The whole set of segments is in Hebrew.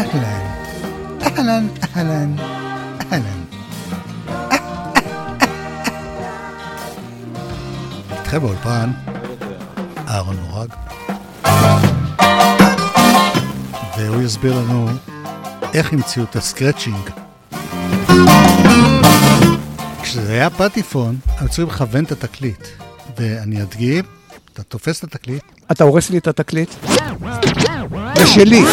אהלן, אהלן, אהלן, אהלן. איתכם באולפן, אהרון מורג, והוא יסביר לנו איך המציאו את הסקרצ'ינג. כשזה היה פטיפון, הם צריכים לכוון את התקליט. ואני אדגים, אתה תופס את התקליט, אתה הורס לי את התקליט? זה שלי.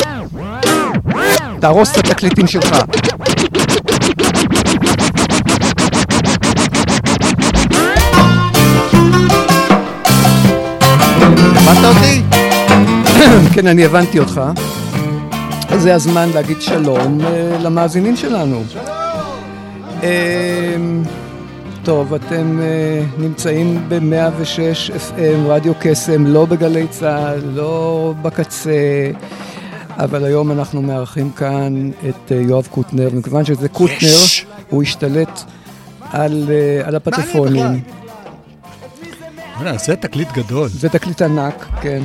תהרוס את התקליטים שלך. הבנת אותי? כן, אני הבנתי אותך. זה הזמן להגיד שלום אה, למאזינים שלנו. אה, טוב, אתם אה, נמצאים ב-106 FM, רדיו קסם, לא בגלי צה"ל, לא בקצה, אבל היום אנחנו מארחים כאן את אה, יואב קוטנר, ומכיוון שזה קוטנר, יש. הוא השתלט על, אה, על הפטפונים. זה תקליט גדול. זה תקליט ענק, כן.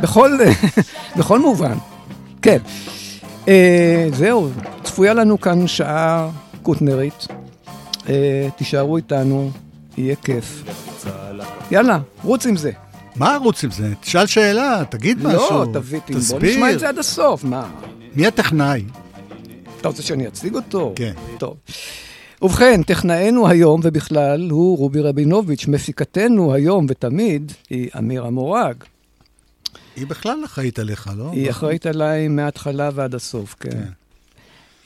בכל, בכל מובן, כן. אה, זהו, צפויה לנו כאן שעה קוטנרית. אה, תישארו איתנו, יהיה כיף. יאללה, רוץ עם זה. מה ערוץ עם זה? תשאל שאלה, תגיד משהו. לא, תביא, בוא נשמע את זה עד הסוף, מה? מי הטכנאי? אתה רוצה שאני אציג אותו? כן. טוב. ובכן, טכנאינו היום ובכלל הוא רובי רבינוביץ', מפיקתנו היום ותמיד היא אמירה מורג. היא בכלל אחראית עליך, לא? היא אחראית עליי מההתחלה ועד הסוף, כן. כן.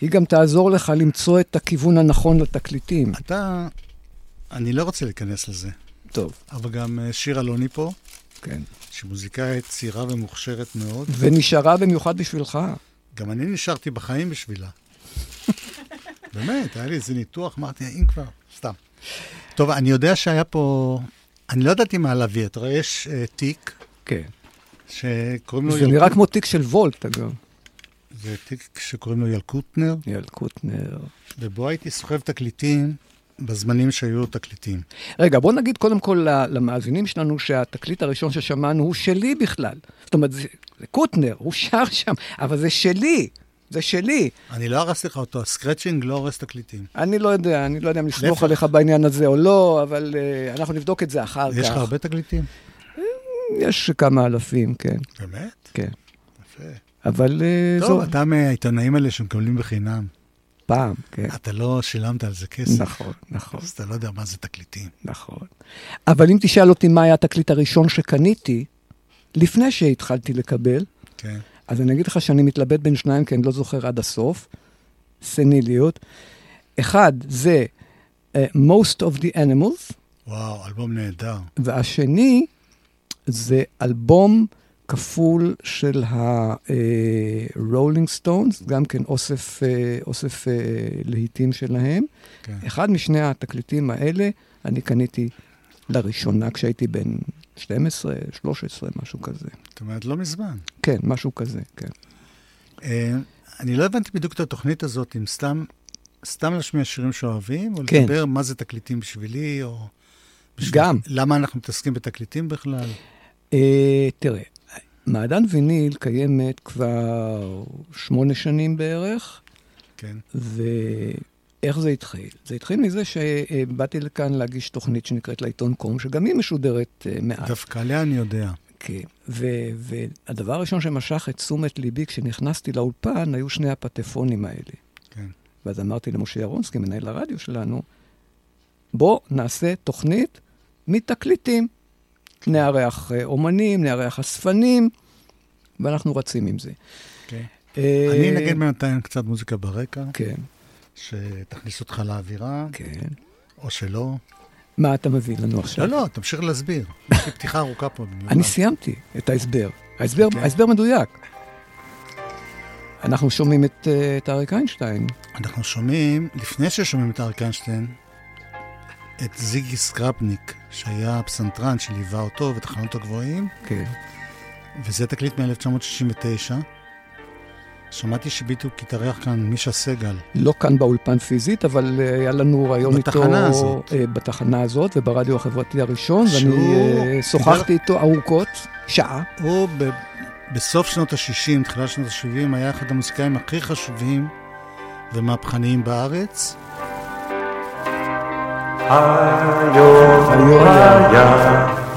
היא גם תעזור לך למצוא את הכיוון הנכון לתקליטים. אתה... אני לא רוצה להיכנס לזה, טוב, אבל גם אה, שיר אלוני פה, כן. שהיא מוזיקאית צעירה ומוכשרת מאוד. ונשארה במיוחד בשבילך. גם אני נשארתי בחיים בשבילה. באמת, היה לי איזה ניתוח, אמרתי, אם כבר, סתם. טוב, אני יודע שהיה פה... אני לא ידעתי מה להביא, אתה רואה, יש uh, תיק כן. שקוראים לו... זה נראה כמו תיק של וולט, אגב. זה תיק שקוראים לו ילקוטנר, יאל קוטנר. ובו הייתי סוחב תקליטים בזמנים שהיו תקליטים. רגע, בוא נגיד קודם כל למאזינים שלנו שהתקליט הראשון ששמענו הוא שלי בכלל. זאת אומרת, זה, זה קוטנר, הוא שר שם, אבל זה שלי, זה שלי. אני לא הרסתי לך אותו, הסקרצ'ינג לא הורס תקליטים. אני לא יודע, אני לא יודע אם לסמוך. עליך בעניין הזה או לא, אבל uh, אנחנו נבדוק את זה אחר כך. יש לך הרבה תקליטים? יש כמה אלפים, כן, באמת? כן. יפה. אבל uh, טוב, זו... אתה מהעיתונאים האלה שמקבלים בחינם. פעם, כן. אתה לא שילמת על זה כסף. נכון, נכון, אז אתה לא יודע מה זה תקליטים. נכון. אבל אם תשאל אותי מה היה התקליט הראשון שקניתי, לפני שהתחלתי לקבל, כן. אז אני אגיד לך שאני מתלבט בין שניים, כי אני לא זוכר עד הסוף. סניליות. אחד זה uh, Most of the Animals, וואו, אלבום נהדר. והשני זה אלבום כפול של ה-Rolling Stones, גם כן אוסף, אה, אוסף אה, להיטים שלהם. כן. אחד משני התקליטים האלה אני קניתי לראשונה כשהייתי בן 12, 13, משהו כזה. זאת אומרת, לא מזמן. כן, משהו כזה, כן. אה, אני לא הבנתי בדיוק את התוכנית הזאת, אם סתם, סתם להשמיע שירים שאוהבים, או כן. לדבר מה זה תקליטים בשבילי, או... בשביל- גם. למה אנחנו מתעסקים בתקליטים בכלל? אה, תראה, מעדן ויניל קיימת כבר שמונה שנים בערך, כן. ואיך זה התחיל? זה התחיל מזה שבאתי לכאן להגיש תוכנית שנקראת לעיתון קום, שגם היא משודרת אה, מעט. דווקא עליה אני יודע. כן, ו- והדבר הראשון שמשך את תשומת ליבי כשנכנסתי לאולפן, היו שני הפטפונים האלה. כן. ואז אמרתי למשה ירונסקי, מנהל הרדיו שלנו, בוא נעשה תוכנית מתקליטים. נארח אה, אומנים, נארח אספנים, ואנחנו רצים עם זה. כן. אה, אני אנגן בינתיים קצת מוזיקה ברקע, כן, שתכניס אותך לאווירה, כן. או שלא. מה אתה מביא לנו עכשיו? לא, לא, תמשיך להסביר. יש לי פתיחה ארוכה פה. אני סיימתי את ההסבר. ההסבר. ההסבר מדויק. אנחנו שומעים את, אה, את אריק איינשטיין. אנחנו שומעים, לפני ששומעים את אריק איינשטיין, את זיגי סקרפניק, שהיה הפסנתרן שליווה אותו בתחנות הגבוהים, כן. וזה תקליט מ-1969. שמעתי שבדיוק התארח כאן מישה סגל. לא כאן באולפן פיזית, אבל אה, היה לנו רעיון איתו... בתחנה הזאת. אה, בתחנה הזאת, וברדיו החברתי הראשון, שהוא ואני אה, שוחחתי איתו ארוכות, שעה. הוא ב- בסוף שנות ה-60, תחילת שנות ה-70, היה אחד המוזיקאים הכי חשובים ומהפכניים בארץ.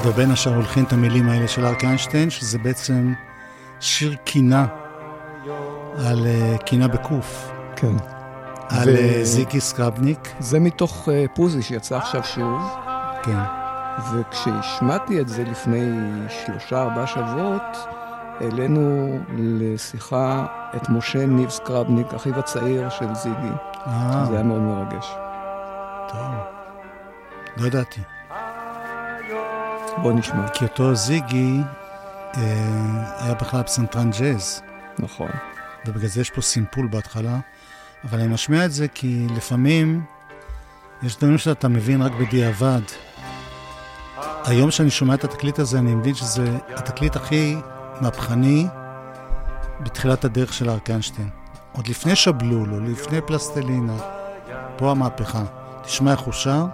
ובין השאר הולחין את המילים האלה של אריק איינשטיין, שזה בעצם שיר קינה על אה, קינה בקוף, כן. על ו- אה, זיקי סקרבניק, זה מתוך אה, פוזי שיצא עכשיו שוב, כן. וכשהשמעתי את זה לפני שלושה, ארבעה שבועות, העלינו לשיחה את משה ניב סקרבניק, אחיו הצעיר של זיגי. אה, זה היה מאוד מרגש. טוב. לא ידעתי. בוא נשמע. כי אותו זיגי אה, היה בכלל פסנתרן ג'אז, נכון. ובגלל זה יש פה סימפול בהתחלה, אבל אני משמיע את זה כי לפעמים יש דברים שאתה מבין רק בדיעבד. היום שאני שומע את התקליט הזה, אני מבין שזה התקליט הכי מהפכני בתחילת הדרך של אריק איינשטיין. עוד לפני שבלול, או לפני פלסטלינה, פה המהפכה. תשמע איך הוא שר,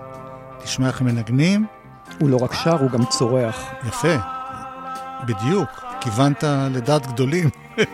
תשמע איך הם מנגנים, הוא לא רק שר, הוא גם צורח. יפה, בדיוק, כיוונת לדעת גדולים.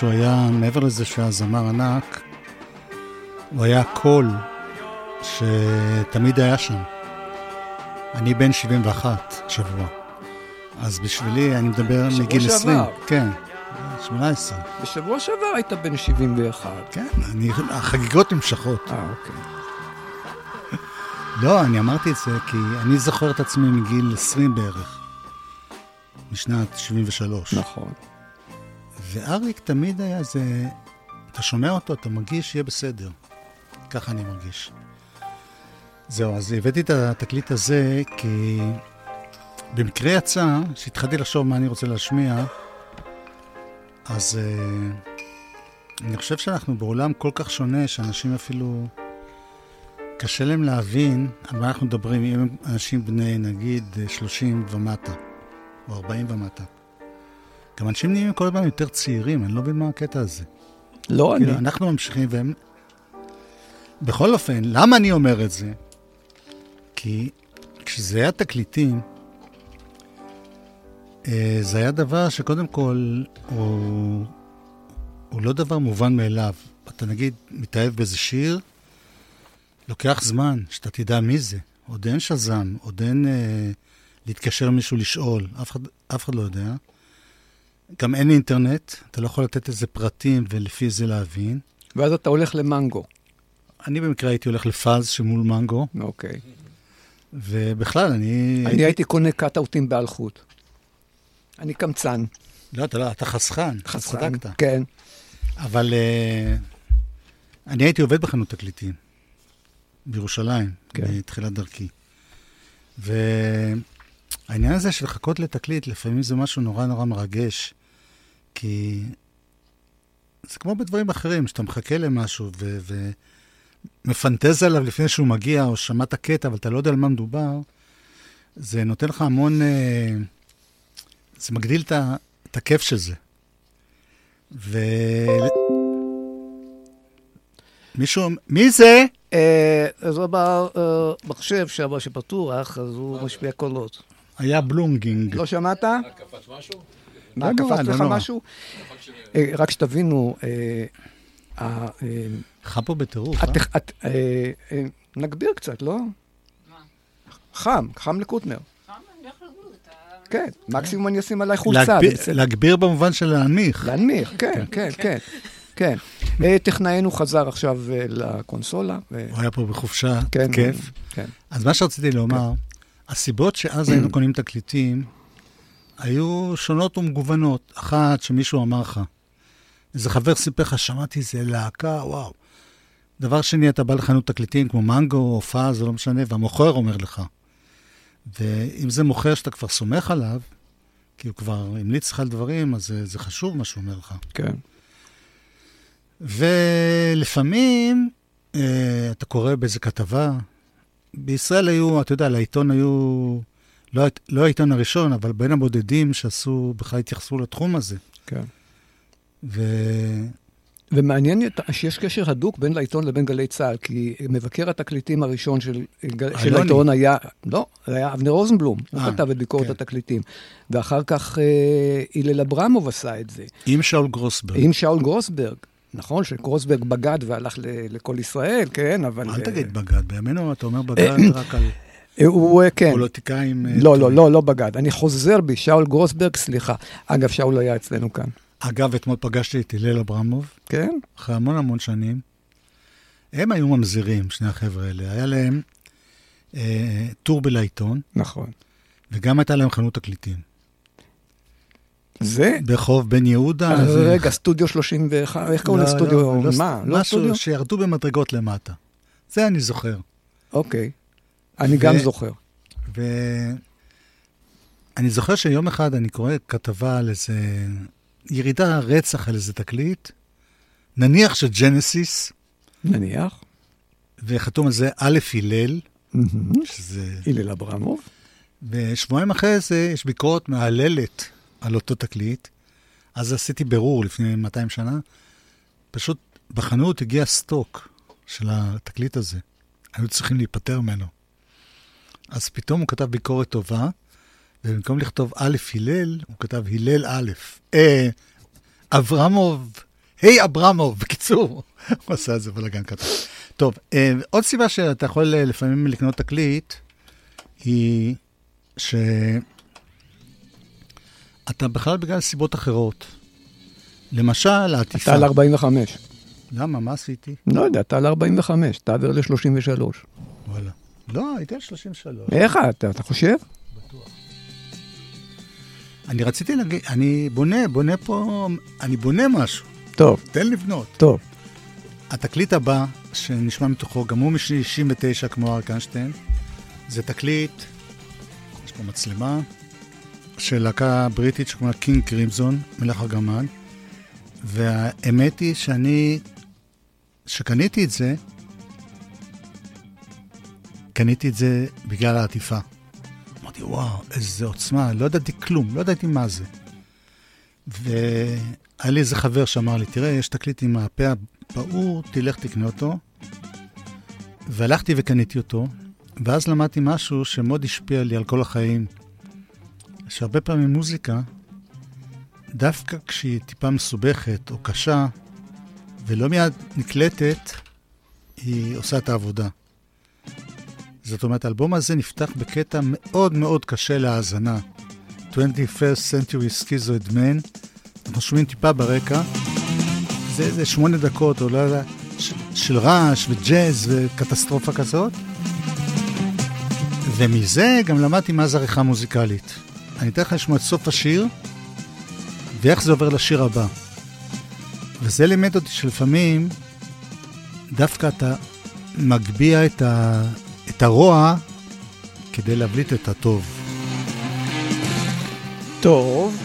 שהוא היה, מעבר לזה שהוא היה זמר ענק, הוא היה קול שתמיד היה שם. אני בן 71 שבוע, אז בשבילי, אני מדבר שבוע מגיל שעבר. 20. כן, 18. בשבוע שעבר היית בן 71. כן, אני, החגיגות נמשכות. אה, אוקיי. לא, אני אמרתי את זה כי אני זוכר את עצמי מגיל 20 בערך, משנת 73. נכון. ואריק תמיד היה זה, אתה שומע אותו, אתה מרגיש שיהיה בסדר. ככה אני מרגיש. זהו, אז הבאתי את התקליט הזה כי במקרה יצא, שהתחלתי לחשוב מה אני רוצה להשמיע, אז uh, אני חושב שאנחנו בעולם כל כך שונה, שאנשים אפילו... קשה להם להבין על מה אנחנו מדברים, אם אנשים בני נגיד 30 ומטה, או 40 ומטה. גם אנשים נהיים כל הזמן יותר צעירים, אני לא מבין מה הקטע הזה. לא אני. כאילו, אנחנו ממשיכים והם... בכל אופן, למה אני אומר את זה? כי כשזה היה תקליטים, אה, זה היה דבר שקודם כל הוא, הוא לא דבר מובן מאליו. אתה נגיד מתאהב באיזה שיר, לוקח זמן שאתה תדע מי זה. עוד אין שזם, עוד אין אה, להתקשר למישהו לשאול, אף אחד, אף אחד לא יודע. גם אין אינטרנט, אתה לא יכול לתת איזה פרטים ולפי זה להבין. ואז אתה הולך למנגו. אני במקרה הייתי הולך לפאז שמול מנגו, אוקיי. ובכלל, אני... אני הייתי קונה קאט-אוטים באלחוט. אני קמצן. לא, אתה לא, אתה חסכן, חסכן. צדקת. כן. אבל אה, אני הייתי עובד בחנות תקליטים, בירושלים, כן. בתחילת דרכי. והעניין הזה של לחכות לתקליט, לפעמים זה משהו נורא נורא מרגש, כי זה כמו בדברים אחרים, שאתה מחכה למשהו ו... ו... מפנטז עליו לפני שהוא מגיע, או שמעת קטע, אבל אתה לא יודע על מה מדובר, זה נותן לך המון... אה, זה מגדיל את, ה... את הכיף של זה. ו... מישהו... מי זה? אה, זה במחשב שם שפתוח, אז הוא משמיע קולות. היה בלונגינג. לא שמעת? לא מה, נורא, קפץ לא לך. משהו? אה, רק שתבינו, אה, ה- אה, חם פה בטירוף, אה? אה, אה, נגביר קצת, לא? חם, חם לקוטנר. כן, מקסימום אני אשים עליי חולצה. להגביר- במובן של להנמיך. להנמיך, כן, כן, כן. כן. אה, טכנאינו חזר עכשיו אה, לקונסולה. הוא היה פה בחופשה, כן, כיף. כן. אז מה שרציתי לומר, הסיבות שאז היינו קונים תקליטים היו שונות ומגוונות. אחת, שמישהו אמר לך, איזה חבר סיפר לך, שמעתי איזה להקה, וואו. דבר שני, אתה בא לחנות תקליטים כמו מנגו פאז, זה לא משנה, והמוכר אומר לך. ואם זה מוכר שאתה כבר סומך עליו, כי הוא כבר המליץ לך על דברים, אז זה, זה חשוב מה שהוא אומר לך. כן. ולפעמים אה, אתה קורא באיזה כתבה, בישראל היו, אתה יודע, לעיתון היו, לא, לא העיתון הראשון, אבל בין הבודדים שעשו, בכלל התייחסו לתחום הזה. כן. ו... ומעניין את- שיש קשר הדוק בין לעיתון לבין גלי צה"ל, כי מבקר התקליטים הראשון של, של. העיתון היה, לא, היה אבנר רוזנבלום, הוא אה, כתב את ביקורת כן. התקליטים. ואחר כך אה, הלל אברמוב עשה את זה, עם שאול גרוסברג. עם שאול גרוסברג. נכון שגרוסברג בגד והלך ל- לכל ישראל, כן, אבל... אל אה, תגיד בגד, בימינו אתה אומר בגד רק על אה, הוא, כן. פוליטיקאים. אה, לא, לא. לא, לא בגד. אני חוזר בי, שאול גרוסברג, סליחה. אגב, שאול היה אצלנו כאן. אגב, אתמול פגשתי את הלל אברמוב, כן? אחרי המון המון שנים, הם היו ממזרים, שני החבר'ה האלה. היה להם אה, טור בלעיתון, נכון. וגם הייתה להם חנות תקליטים. זה? ברחוב בן יהודה. אה, זה- רגע, סטודיו 31, איך קוראים לא, לסטודיו? לא, לא, מה? לא סטודיו? משהו שירדו במדרגות למטה. זה אני זוכר. אוקיי. אני ו- גם זוכר. ואני זוכר שיום אחד אני קורא כתבה על איזה ירידה רצח על איזה תקליט, נניח של ג'נסיס, נניח. וחתום על זה א' הלל. שזה... הלל אברמוב. ושבועיים אחרי זה יש ביקורת מהללת על אותו תקליט. אז עשיתי בירור לפני 200 שנה. פשוט בחנות הגיע סטוק של התקליט הזה. היו צריכים להיפטר ממנו. אז פתאום הוא כתב ביקורת טובה, ובמקום לכתוב א' הלל, הוא כתב הלל א'. אה, אברמוב, היי אברמוב, בקיצור. הוא עשה איזה בלאגן קטן. טוב, אה, עוד סיבה שאתה יכול אה, לפעמים לקנות תקליט, היא שאתה בכלל בגלל סיבות אחרות. למשל, העטיפה. אתה על 45. למה? מה עשיתי? לא יודע, אתה על 45, תעביר ל-33. וואלה. לא, הייתי על 33. איך אתה, אתה חושב? אני רציתי להגיד, אני בונה, בונה פה, אני בונה משהו. טוב, תן לבנות. טוב. התקליט הבא, שנשמע מתוכו, גם הוא מ-69 כמו אריק איינשטיין, זה תקליט, יש פה מצלמה, של להקה בריטית שקוראים לה קינג קרימזון, מלך הגמל, והאמת היא שאני, שקניתי את זה, קניתי את זה בגלל העטיפה. אמרתי, וואו, איזה עוצמה, לא ידעתי כלום, לא ידעתי מה זה. והיה לי איזה חבר שאמר לי, תראה, יש תקליט עם הפה הפעור, תלך תקנה אותו. והלכתי וקניתי אותו, ואז למדתי משהו שמאוד השפיע לי על כל החיים. שהרבה פעמים מוזיקה, דווקא כשהיא טיפה מסובכת או קשה, ולא מיד נקלטת, היא עושה את העבודה. זאת אומרת, האלבום הזה נפתח בקטע מאוד מאוד קשה להאזנה. 21st Century Schizoid Man, אנחנו שומעים טיפה ברקע, זה איזה שמונה דקות, או לא יודע, של רעש וג'אז וקטסטרופה כזאת. ומזה גם למדתי מה זה עריכה מוזיקלית. אני אתן לך לשמוע את סוף השיר, ואיך זה עובר לשיר הבא. וזה לימד אותי שלפעמים דווקא אתה מגביה את, ה... את הרוע כדי להבליט את הטוב. טוב,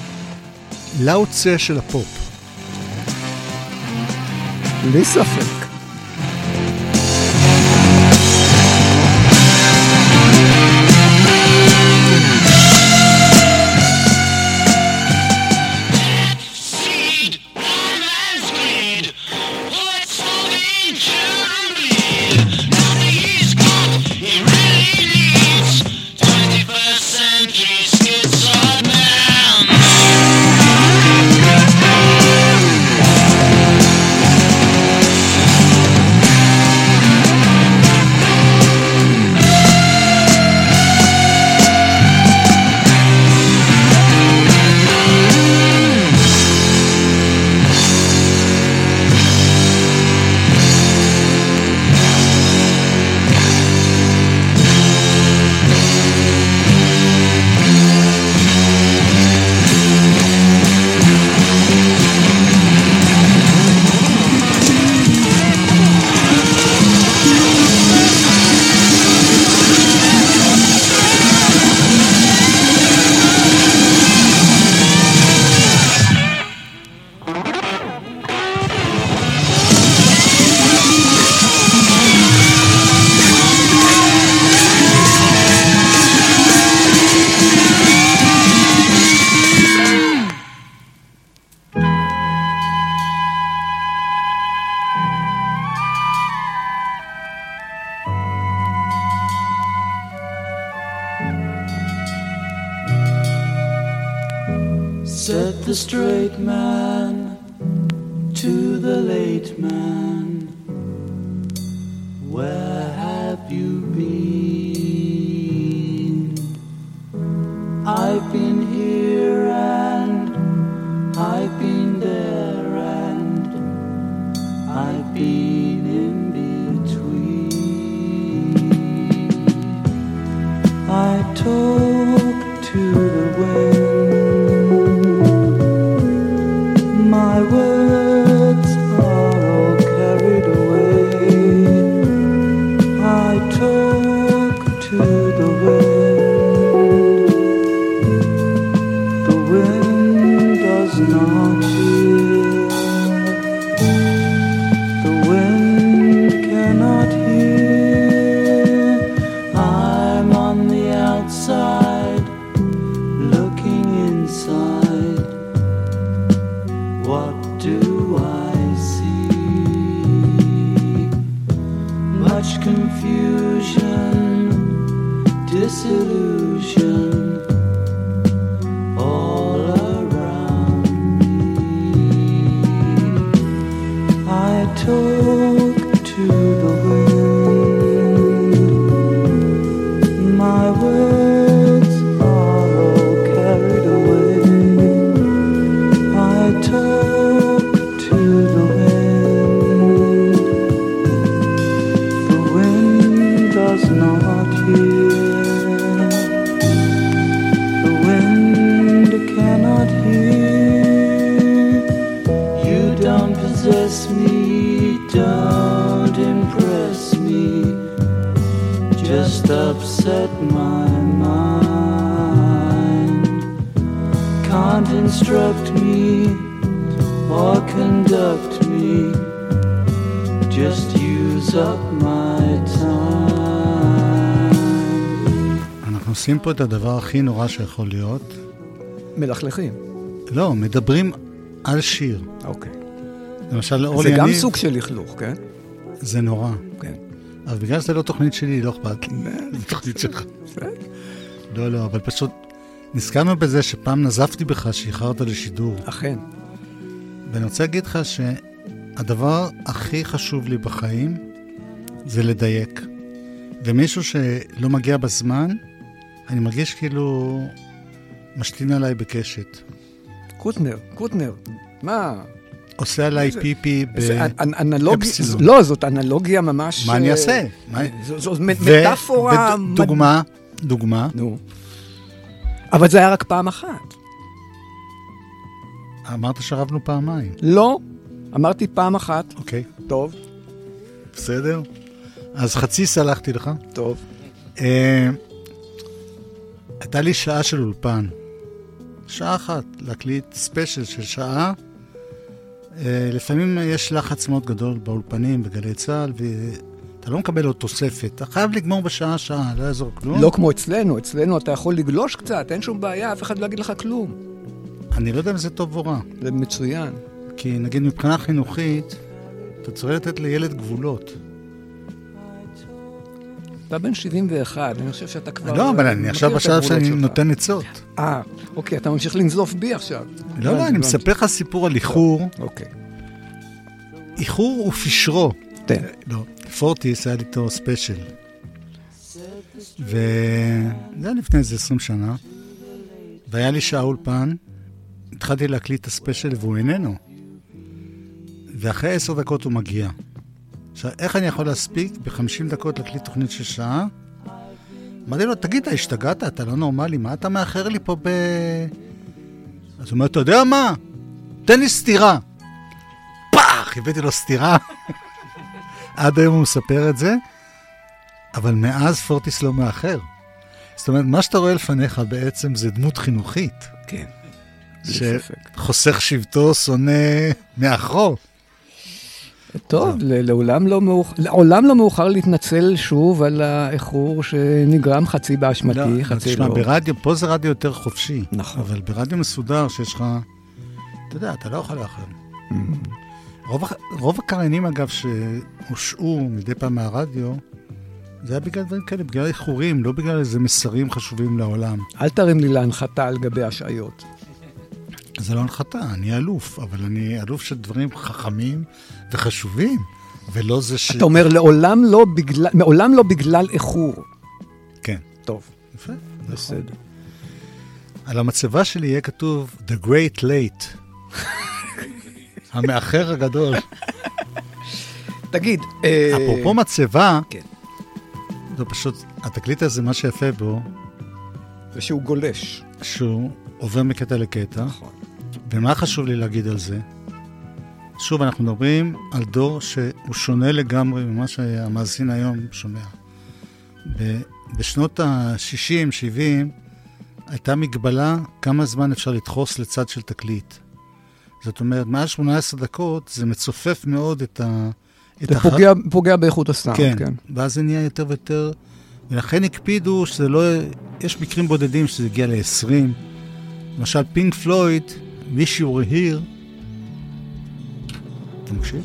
לאוצה של הפופ. בלי ספק. Straight man to the late man, upset my mind. Can't instruct me or conduct me. Just use up my time. אנחנו עושים פה את הדבר הכי נורא שיכול להיות. מלכלכים. לא, מדברים על שיר. אוקיי. למשל, זה אורלי גם יניב, סוג של לכלוך, כן? זה נורא. אבל בגלל שזה לא תוכנית שלי, לא אכפת לי. זה תוכנית שלך. לא, לא, אבל פשוט נזכרנו בזה שפעם נזפתי בך שאיחרת לשידור. אכן. ואני רוצה להגיד לך שהדבר הכי חשוב לי בחיים זה לדייק. ומישהו שלא מגיע בזמן, אני מרגיש כאילו משתין עליי בקשת. קוטנר, קוטנר. מה? עושה עליי פיפי באפסילון. לא, זאת אנלוגיה ממש... מה אני אה, אעשה? זו- מטאפורה... דוגמה, דוגמה, נו. אבל זה היה רק פעם אחת. אמרת שרבנו פעמיים. לא, אמרתי פעם אחת. אוקיי, טוב, בסדר? אז חצי סלחתי לך. טוב. אה, הייתה לי שעה של אולפן. שעה אחת, להקליט ספיישל של שעה. אה, לפעמים יש לחץ מאוד גדול באולפנים, בגלי צה"ל, ואתה לא מקבל עוד תוספת. אתה חייב לגמור בשעה, שעה, לא יעזור כלום. לא כמו אצלנו, אצלנו אתה יכול לגלוש קצת, אין שום בעיה, אף אחד לא יגיד לך כלום. אני לא יודע אם זה טוב או רע. זה מצוין. כי נגיד מבחינה חינוכית, אתה צריך לתת לילד גבולות. אתה בן 71, אני חושב שאתה כבר... לא, אבל אני עכשיו בשלב שאני. נותן עצות. אה, אוקיי, אתה ממשיך לנזוף בי עכשיו. לא, לא, אני הבנתי. מספר לך סיפור על איחור. אוקיי. איחור ופשרו. תן. לא, פורטיס היה לי איתו ספיישל. וזה היה לפני איזה 20 שנה, והיה לי שעה אולפן, התחלתי להקליט את הספיישל והוא איננו. ואחרי עשר דקות הוא מגיע. עכשיו, איך אני יכול להספיק ב-50 דקות להקליט תוכנית של שעה? אמרתי לו, תגיד, אתה השתגעת? אתה לא נורמלי, מה אתה מאחר לי פה ב... אז הוא אומר, אתה יודע מה? תן לי סטירה. פאח! הבאתי לו סטירה. עד היום הוא מספר את זה, אבל מאז פורטיס לא מאחר. זאת אומרת, מה שאתה רואה לפניך בעצם זה דמות חינוכית, כן. שחוסך שבטו, שונא מאחור. טוב, לעולם לא, מאוח... לעולם לא מאוחר להתנצל שוב על האיחור שנגרם חצי באשמתי, לא, חצי תשמע, לא. ברדיו, פה זה רדיו יותר חופשי. נכון. אבל ברדיו מסודר, שיש לך... אתה יודע, אתה לא יכול לאחר. Mm. רוב, רוב הקריינים, אגב, שהושעו מדי פעם מהרדיו, זה היה בגלל דברים כאלה, בגלל איחורים, לא בגלל איזה מסרים חשובים לעולם. אל תרים לי להנחתה על גבי השעיות. זה לא הנחתה, אני אלוף, אבל אני אלוף של דברים חכמים וחשובים, ולא זה ש... אתה אומר, לעולם לא בגלל, מעולם לא בגלל איחור. כן. טוב, יפה. בסדר. על המצבה שלי יהיה כתוב The Great Late. המאחר הגדול. תגיד, אה, אפרופו מצבה, כן. זה פשוט, התקליט הזה, מה שיפה בו, ושהוא גולש. שהוא עובר מקטע לקטע. נכון. ומה חשוב לי להגיד על זה? שוב, אנחנו מדברים על דור שהוא שונה לגמרי ממה שהמאזין היום שומע. בשנות ה-60, 70, הייתה מגבלה כמה זמן אפשר לדחוס לצד של תקליט. זאת אומרת, מעל 18 דקות זה מצופף מאוד את ה... את זה הח- פוגע, פוגע באיכות הסאונד, כן, כן. ואז זה נהיה יותר ויותר, ולכן הקפידו שזה לא... יש מקרים בודדים שזה הגיע ל-20. למשל, פינק פלויד, Wish You מקשיב?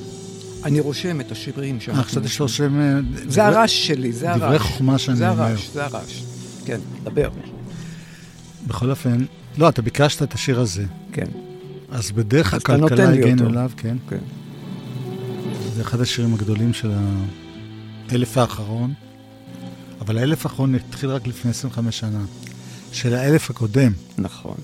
אני רושם את השירים אה, שאנחנו... חשבתי שאתה רושם... אה, זה הרעש שלי, זה הרעש. דברי חוכמה שאני זה אומר. הרעש, זה הרעש. כן, דבר. בכל אופן, לא, אתה ביקשת את השיר הזה. כן. אז בדרך הכלכלה הגענו. אליו, כן. כן. זה אחד השירים הגדולים של האלף האחרון, אבל האלף האחרון התחיל רק לפני 25 שנה. של האלף הקודם. נכון.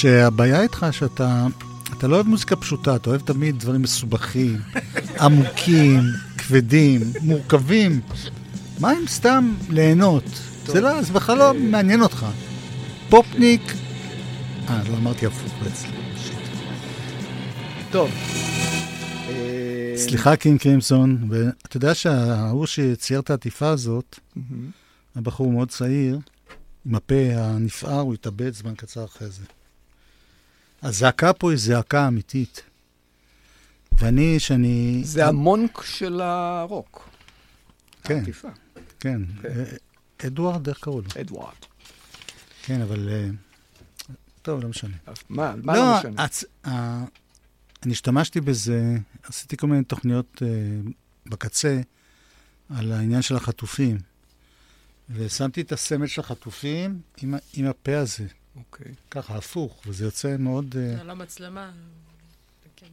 שהבעיה איתך שאתה אתה לא אוהב מוזיקה פשוטה, אתה אוהב תמיד דברים מסובכים, עמוקים, כבדים, מורכבים. מה אם סתם ליהנות? זה לא, זה בכלל לא מעניין אותך. פופניק... אה, לא אמרתי הפוך בעצם. טוב. אה, סליחה, קינג קרימסון, ואתה יודע שההוא שצייר את העטיפה הזאת. הבחור מאוד צעיר, עם הפה הנפער, הוא התאבד זמן קצר אחרי זה. הזעקה פה היא זעקה אמיתית. ואני, שאני... זה המונק של הרוק. כן, העטיפה. כן. כן. אה, אדוארד, איך קראו לו? אדוארד. כן, אבל... אה, טוב, לא משנה. מה, מה לא משנה? הצ... ה... אני השתמשתי בזה, עשיתי כל מיני תוכניות אה, בקצה על העניין של החטופים. ושמתי את הסמל של החטופים עם, עם הפה הזה, אוקיי. ככה הפוך, וזה יוצא מאוד... אה, על המצלמה. כן.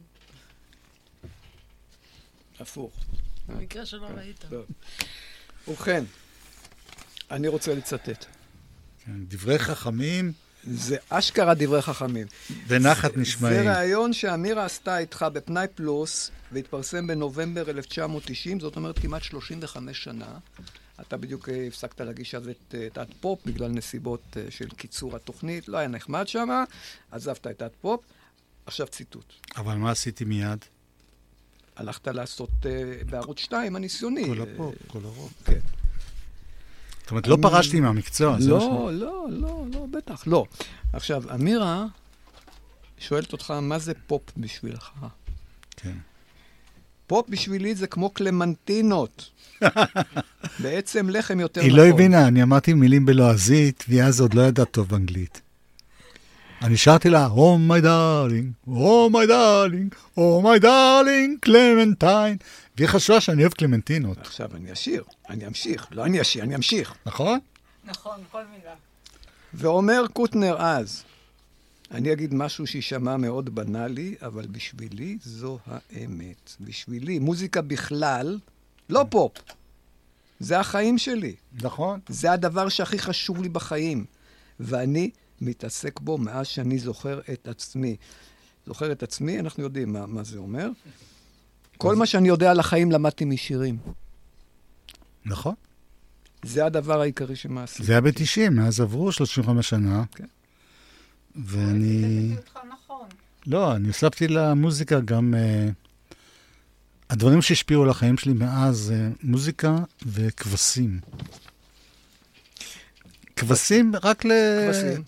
הפוך. במקרה שלא ראית. טוב. ובכן, אני רוצה לצטט. כן, דברי חכמים זה אשכרה דברי חכמים. ונחת נשמעים. זה ראיון שאמירה עשתה איתך בפנאי פלוס, והתפרסם בנובמבר 1990, זאת אומרת כמעט 35 שנה. אתה בדיוק אה, הפסקת להגיש אז את אה, עד פופ בגלל נסיבות אה, של קיצור התוכנית, לא היה נחמד שם, עזבת את עד פופ. עכשיו ציטוט. אבל מה עשיתי מיד? הלכת לעשות בערוץ 2 הניסיוני. כל הפופ, כל הרוק. כן. זאת אומרת, לא פרשתי מהמקצוע. זה לא, לא, לא, לא, בטח, לא. עכשיו, אמירה שואלת אותך, מה זה פופ בשבילך? כן. פופ בשבילי זה כמו קלמנטינות. בעצם לחם יותר היא נכון. לא הבינה, אני אמרתי מילים בלועזית, והיא אז עוד לא ידעה טוב אנגלית. אני שרתי לה, Oh my darling, Oh my darling, Oh my darling, קלמנטיין. והיא חשבה שאני אוהב קלמנטינות, עכשיו אני אשיר, אני אמשיך. לא אני אשיר, אני אמשיך. נכון? נכון, כל מילה. ואומר קוטנר אז, אני אגיד משהו שיישמע מאוד בנאלי, אבל בשבילי זו האמת. בשבילי, מוזיקה בכלל, לא פופ. זה החיים שלי. נכון. זה הדבר שהכי חשוב לי בחיים. ואני מתעסק בו מאז שאני זוכר את עצמי. זוכר את עצמי, אנחנו יודעים מה, מה זה אומר. כל מה שאני יודע על החיים למדתי משירים. נכון. זה הדבר העיקרי שמעסיק. זה היה ב-90, מאז עברו 35 שנה. כן. ואני... נכון. לא, אני הוספתי למוזיקה גם... uh, הדברים שהשפיעו על החיים שלי מאז זה מוזיקה וכבשים. כבשים רק ל... כבשים.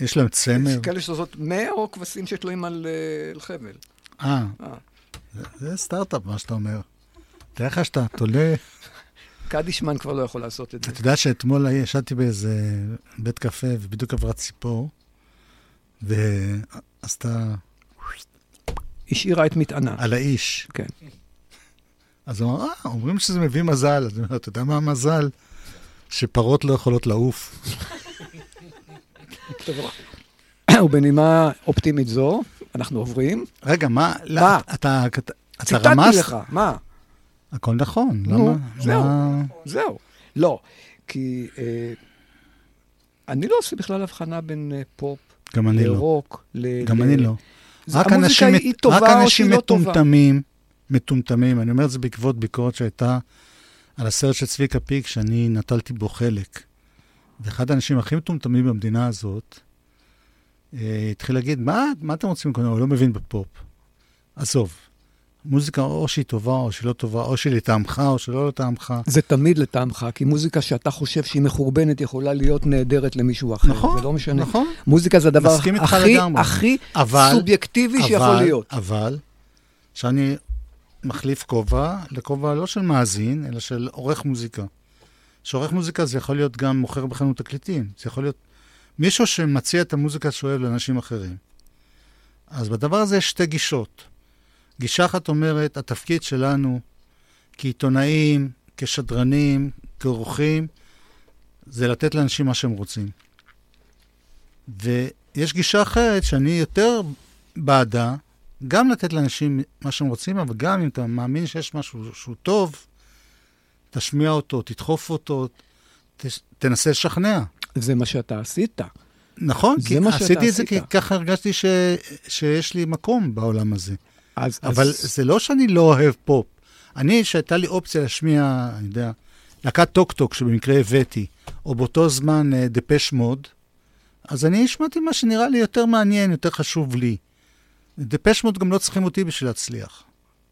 יש להם צמר. יש כאלה שזאת מאה או כבשים שתלויים על, אה, על חבל. אה, אה. זה- זה סטארט-אפ, מה שאתה אומר. תאר לך שאתה תולה... קדישמן כבר לא יכול לעשות את זה. אתה יודע שאתמול ישבתי באיזה בית קפה, ובדיוק עברה ציפור, ועשתה השאירה את מטענה. על האיש. כן. אז הוא אמר, אה, אומרים שזה מביא מזל. אז אני אומר, אתה יודע מה המזל? שפרות לא יכולות לעוף. ובנימה אופטימית זו, אנחנו עוברים. רגע, מה? מה? אתה, אתה ציטטתי רמזת? לך, מה? הכל נכון, למה? זהו. זהו. לא, כי אה, אני לא עושה בכלל הבחנה בין אה, פופ לא. לרוק. גם אני לא. זה- רק אנשים, רק אנשים לא. מטומטמים, מטומטמים, אני אומר את זה בעקבות ביקורת שהייתה על הסרט של צביקה פיק, שאני נטלתי בו חלק. ואחד האנשים הכי מטומטמים במדינה הזאת, אה, התחיל להגיד, מה, מה אתם רוצים לקנות? הוא לא מבין בפופ. עזוב, מוזיקה או שהיא טובה או שהיא לא טובה, או שהיא לטעמך או שלא לטעמך. זה תמיד לטעמך, כי מוזיקה שאתה חושב שהיא מחורבנת יכולה להיות נהדרת למישהו אחר. נכון, זה לא משנה. נכון. מוזיקה זה הדבר הכי, לגמרי. הכי אבל- סובייקטיבי שיכול אבל- להיות. אבל, שאני מחליף כובע לכובע לא של מאזין, אלא של עורך מוזיקה. שעורך מוזיקה זה יכול להיות גם מוכר בחנות תקליטים. זה יכול להיות מישהו שמציע את המוזיקה שהוא אוהב לאנשים אחרים. אז בדבר הזה יש שתי גישות. גישה אחת אומרת, התפקיד שלנו כעיתונאים, כשדרנים, כאורחים, זה לתת לאנשים מה שהם רוצים. ויש גישה אחרת שאני יותר בעדה, גם לתת לאנשים מה שהם רוצים, אבל גם אם אתה מאמין שיש משהו שהוא טוב, תשמיע אותו, תדחוף אותו, ת, תנסה לשכנע. זה מה שאתה עשית. נכון, כי עשיתי את זה כי. ככה הרגשתי ש, שיש לי מקום בעולם הזה. אז, אבל אז, זה לא שאני לא אוהב פופ. אני, שהייתה לי אופציה להשמיע, אני יודע, להקת טוק-טוק שבמקרה הבאתי, או באותו זמן אה, דפש מוד, אז אני השמעתי מה שנראה לי יותר מעניין, יותר חשוב לי. דפש מוד גם לא צריכים אותי בשביל להצליח.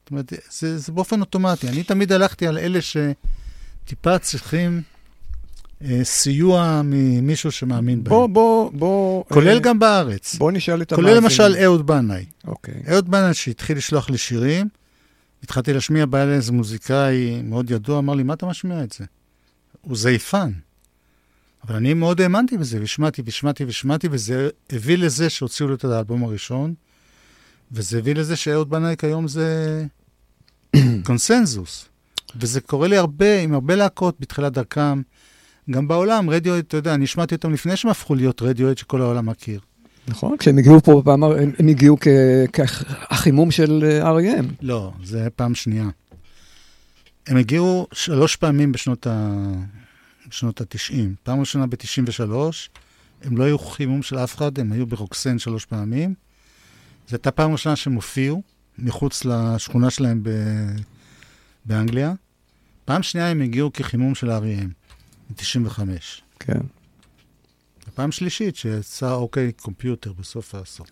זאת אומרת, זה, זה באופן אוטומטי. אני תמיד הלכתי על אלה שטיפה צריכים סיוע ממישהו שמאמין בהם. בוא, בוא, בוא... כולל אה, גם בארץ. בוא נשאל את כולל למשל אהוד בנאי. אוקיי. אהוד בנאי שהתחיל לשלוח לי שירים, התחלתי להשמיע, בא אליי איזה מוזיקאי מאוד ידוע, אמר לי, מה אתה משמיע את זה? הוא זייפן. אבל אני מאוד האמנתי בזה, והשמעתי והשמעתי והשמעתי, וזה הביא לזה שהוציאו לו את האלבום הראשון, וזה הביא לזה שאהוד בנאי כיום זה קונסנזוס. וזה קורה לי הרבה, עם הרבה להקות בתחילת דרכם. גם בעולם, רדיואט, אתה יודע, אני שמעתי אותם לפני שהם הפכו להיות רדיואט שכל העולם מכיר. נכון? כשהם הגיעו פה בפעם, הם, הם הגיעו כ- כהחימום של אה, R.E.M. לא, זה פעם שנייה. הם הגיעו שלוש פעמים בשנות ה... בשנות ה-90. פעם ראשונה ב-93, הם לא היו חימום של אף אחד, הם היו ברוקסן שלוש פעמים. זו הייתה פעם ראשונה שהם הופיעו מחוץ לשכונה שלהם ב... באנגליה. פעם שנייה הם הגיעו כחימום של R.E.M. ב-95. כן. ופעם שלישית שיצא אוקיי קומפיוטר בסוף העשור.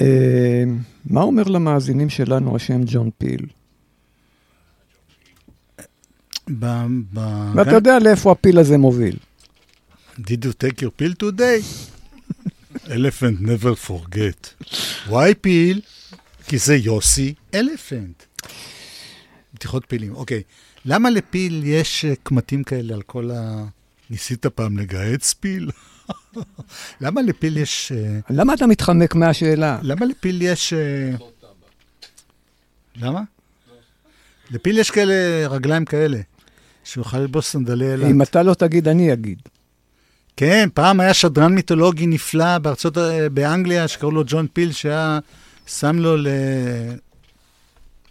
אה, מה אומר למאזינים שלנו השם ג'ון פיל? ב... ב... ואתה יודע לאיפה הפיל הזה מוביל. Did you take your pill today? elephant never forget. why pill? כי זה יוסי אלפנט. בדיחות פילים, אוקיי. למה לפיל יש אה, קמטים כאלה על כל ה... ניסית פעם לגהץ פיל? למה לפיל יש... אה, למה אתה מתחמק מהשאלה? למה לפיל יש... אה, למה? לפיל יש כאלה רגליים כאלה, שהוא יוכל ללבוש סנדלי אילת. אם אתה לא תגיד, אני אגיד. כן, פעם היה שדרן מיתולוגי נפלא בארצות, באנגליה, שקראו לו ג'ון פיל, שהיה שם לו ל...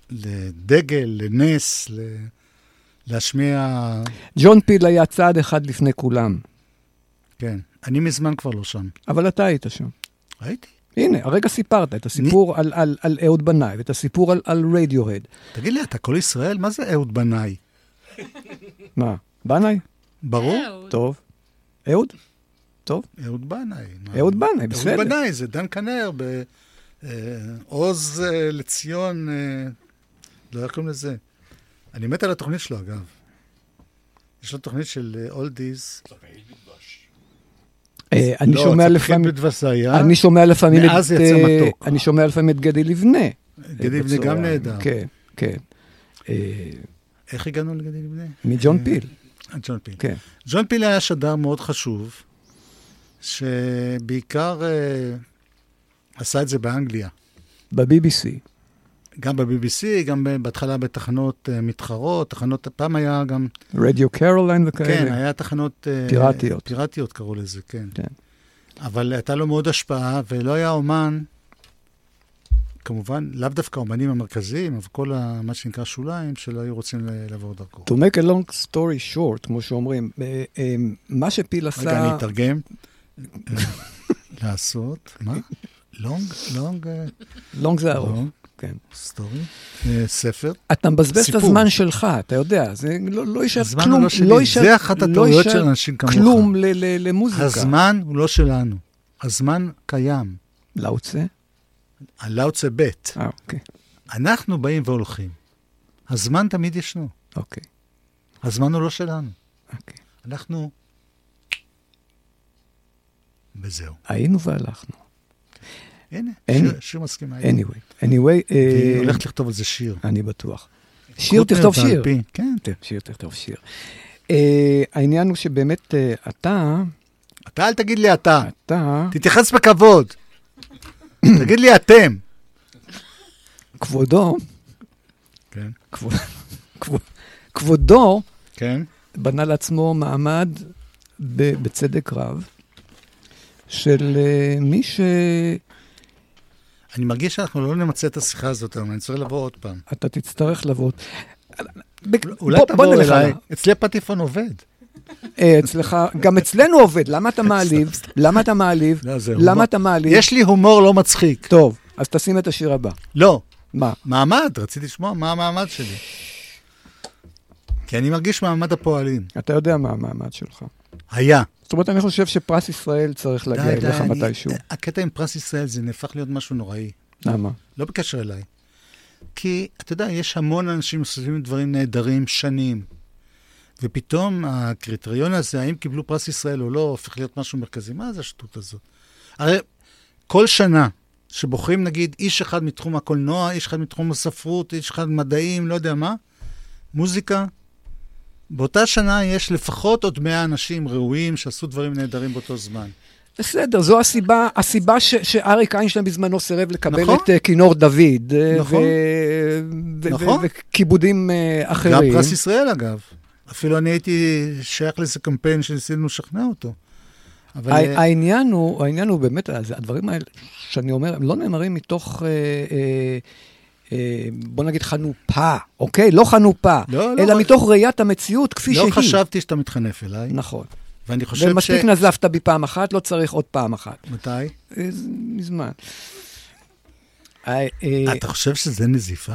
לדגל, לנס, ל... להשמיע... ג'ון פיל היה צעד אחד לפני כולם, כן. אני מזמן כבר לא שם. אבל אתה היית שם. הייתי. הנה, הרגע סיפרת את הסיפור על, על, על אהוד בנאי ואת הסיפור על, על רדיוהד. תגיד לי, אתה כל ישראל? מה זה אהוד בנאי? מה, בנאי? ברור. אהוד. טוב. אהוד? טוב. אהוד בנאי. מה? אהוד בנאי, בסדר. אהוד בנאי, זה דן כנר בעוז אה, לציון, אה, לא איך קוראים לזה. אני מת על התוכנית שלו, אגב. יש לו תוכנית של אולדיז. אה, אני לא, שומע צפחית לפעמים... בדבש זה היה. אני שומע לפעמים את... מאז יצא אה, מתוק. אני שומע לפעמים את גדי לבנה. גדי לבנה גם. נהדר. כן, כן. אה, איך הגענו לגדי לבנה? מג'ון פיל. אה, ג'ון פיל. כן. ג'ון פיל היה שדר מאוד חשוב, שבעיקר אה, עשה את זה באנגליה. ב-BBC. גם ב-BBC, גם בהתחלה בתחנות אה, מתחרות, תחנות, פעם היה גם, רדיו קרוליין וכאלה. כן, היה תחנות... אה, פיראטיות. פיראטיות קראו לזה, כן. כן. אבל הייתה לו מאוד השפעה, ולא היה אומן, כמובן, לאו דווקא האומנים המרכזיים, אבל כל ה, מה שנקרא שוליים, שלא היו רוצים לעבור דרכו. To make a long story short, כמו שאומרים, אה, מה שפיל עשה... רגע, אני אתרגם. לעשות, מה? long? long? long זה ארוך. כן. story? אה, ספר? אתה מבזבז את. הזמן שלך, אתה יודע, זה לא, לא יישאר הזמן כלום, הוא לא שלי, לא יישאר, זה אחת לא הטעויות של אנשים כמוך. כלום ל- ל- למוזיקה. הזמן הוא לא שלנו. הזמן קיים. לאוצה? הלאוצה ב'. אה, אוקיי, אנחנו באים והולכים. הזמן תמיד ישנו. אוקיי, הזמן הוא לא שלנו. אוקיי. אנחנו... וזהו. היינו והלכנו. הנה, שיר, שיר מסכימה. anyway, anyway, היא אה, הולכת לכתוב על זה שיר. אני בטוח. שיר תכתוב שיר. כן. ת- שיר תכתוב שיר. אה, העניין הוא שבאמת אה, אתה, אתה אל תגיד לי אתה. אתה, תתייחס בכבוד. תגיד לי אתם. כבודו, כן. כבוד- כבוד- כבודו כן. בנה לעצמו מעמד בצדק רב של מי ש... אני מרגיש שאנחנו לא נמצה את השיחה הזאת היום, אני צריך לבוא עוד פעם. אתה תצטרך לבוא. אולי בוא- בוא תבואו נלך אליי. אצלי הפטיפון עובד. אה, אצלך, גם אצלנו עובד, למה אתה מעליב? למה אתה מעליב? לא, למה. אתה מעליב? יש לי הומור לא מצחיק. טוב, אז תשים את השיר הבא. לא, מה? מעמד, רציתי לשמוע מה המעמד שלי. כי אני מרגיש מעמד הפועלים. אתה יודע מה המעמד שלך. היה. זאת אומרת, אני חושב שפרס ישראל צריך להגיע אליך מתישהו. הקטע עם פרס ישראל זה נהפך להיות משהו נוראי. למה? לא בקשר אליי. כי, אתה יודע, יש המון אנשים שעושים דברים נהדרים שנים, ופתאום הקריטריון הזה, האם קיבלו פרס ישראל או לא, הופך להיות משהו מרכזי. מה זה השטות הזאת? הרי כל שנה שבוחרים, נגיד, איש אחד מתחום הקולנוע, איש אחד מתחום הספרות, איש אחד מדעים, לא יודע מה, מוזיקה, באותה שנה יש לפחות עוד 100 אנשים ראויים שעשו דברים נהדרים באותו זמן. בסדר, זו הסיבה, הסיבה ש, שאריק איינשטיין בזמנו סירב לקבל נכון. את אה, כינור דוד. אה, נכון. ו- נכון. וכיבודים גם אחרים. פרס ישראל, אגב. אפילו אני הייתי שייך לאיזה קמפיין שניסינו לשכנע אותו. אבל... הע- העניין הוא, העניין הוא באמת, הדברים האלה שאני אומר, הם לא נאמרים מתוך, אה, אה, בוא נגיד חנופה, אוקיי? לא חנופה, לא, לא, אלא רק- מתוך ראיית המציאות כפי לא שהיא. חשבתי שאתה מתחנף אליי, נכון. ואני חושב ש... ומספיק נזפת בי פעם אחת, לא צריך עוד פעם אחת. מתי? אה, מזמן. אה, אה, אתה חושב שזה נזיפה?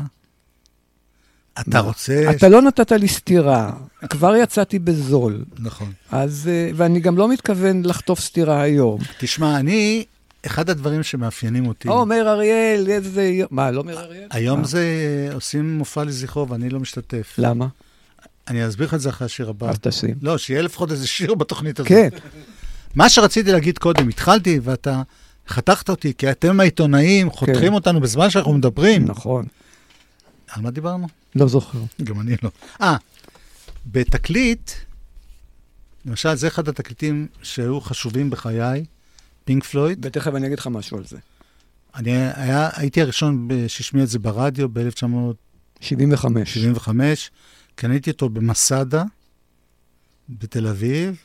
אתה רוצה... אתה לא נתת לי סטירה, כבר יצאתי בזול. נכון. אז, אה, ואני גם לא מתכוון לחטוף סטירה היום. תשמע, אני, אחד הדברים שמאפיינים אותי, או, מאיר אריאל, איזה... מה, לא מאיר אריאל? היום. זה עושים מופע לזכרו ואני לא משתתף. למה? אני אסביר לך את זה אחרי השיר הבא. אז תשים. לא, שיהיה לפחות איזה שיר בתוכנית הזאת. כן, מה שרציתי להגיד קודם, התחלתי ואתה חתכת אותי, כי אתם העיתונאים חותכים אותנו בזמן שאנחנו מדברים. נכון. על מה דיברנו? לא זוכר. גם אני לא. אה, בתקליט, למשל, זה אחד התקליטים שהיו חשובים בחיי, פינק פלויד. ותכף אני אגיד לך משהו על זה. אני היה, הייתי הראשון שהשמיע את זה ברדיו ב-1975. 75. קניתי אותו במסדה בתל אביב.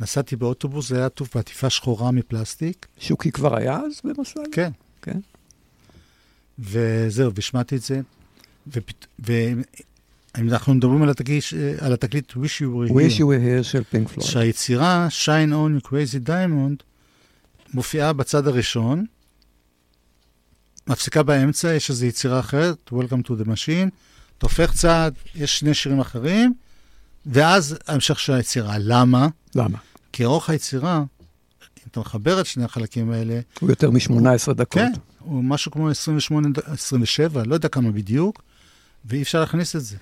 נסעתי באוטובוס, זה היה עטוף בעטיפה שחורה מפלסטיק. שוקי כבר היה אז במסע? כן. כן. וזהו, והשמעתי את זה. ופת... ואנחנו מדברים על, התקליט, על התקליט Wish You Were Here. Wish You Were Here של פינק פלויד. שהיצירה Shine On You Crazy Diamond מופיעה בצד הראשון, מפסיקה באמצע, יש איזו יצירה אחרת, Welcome to the Machine, אתה הופך צעד, יש שני שירים אחרים, ואז ההמשך של היצירה. למה? למה? כי אורך היצירה, אם אתה מחבר את שני החלקים האלה, הוא יותר מ-18 דקות. כן, הוא משהו כמו 28, ד- 27, לא יודע כמה בדיוק, ואי אפשר להכניס את זה.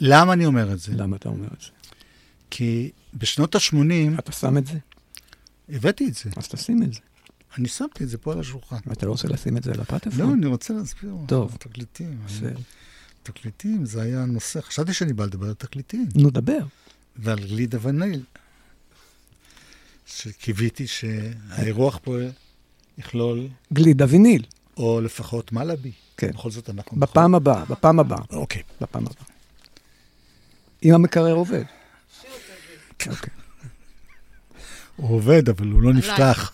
למה אני אומר את זה? למה אתה אומר את זה? כי בשנות ה-80, אתה שם את זה? הבאתי את זה. אז תשים את זה. אני שמתי את זה פה על השולחן. אתה לא רוצה לשים את זה על הפטפון? לא, אני רוצה להסביר. טוב. תקליטים. תקליטים, זה היה נושא. חשבתי שאני בא לדבר על תקליטים. נו, דבר. ועל גלידה וניל. שקיוויתי שהאירוח פה יכלול, גלידה ויניל. או לפחות מלאבי. כן. בכל זאת אנחנו... בפעם הבאה, בפעם הבאה. אוקיי. בפעם הבאה. אם המקרר עובד. אוקיי. הוא עובד, אבל הוא לא נפתח.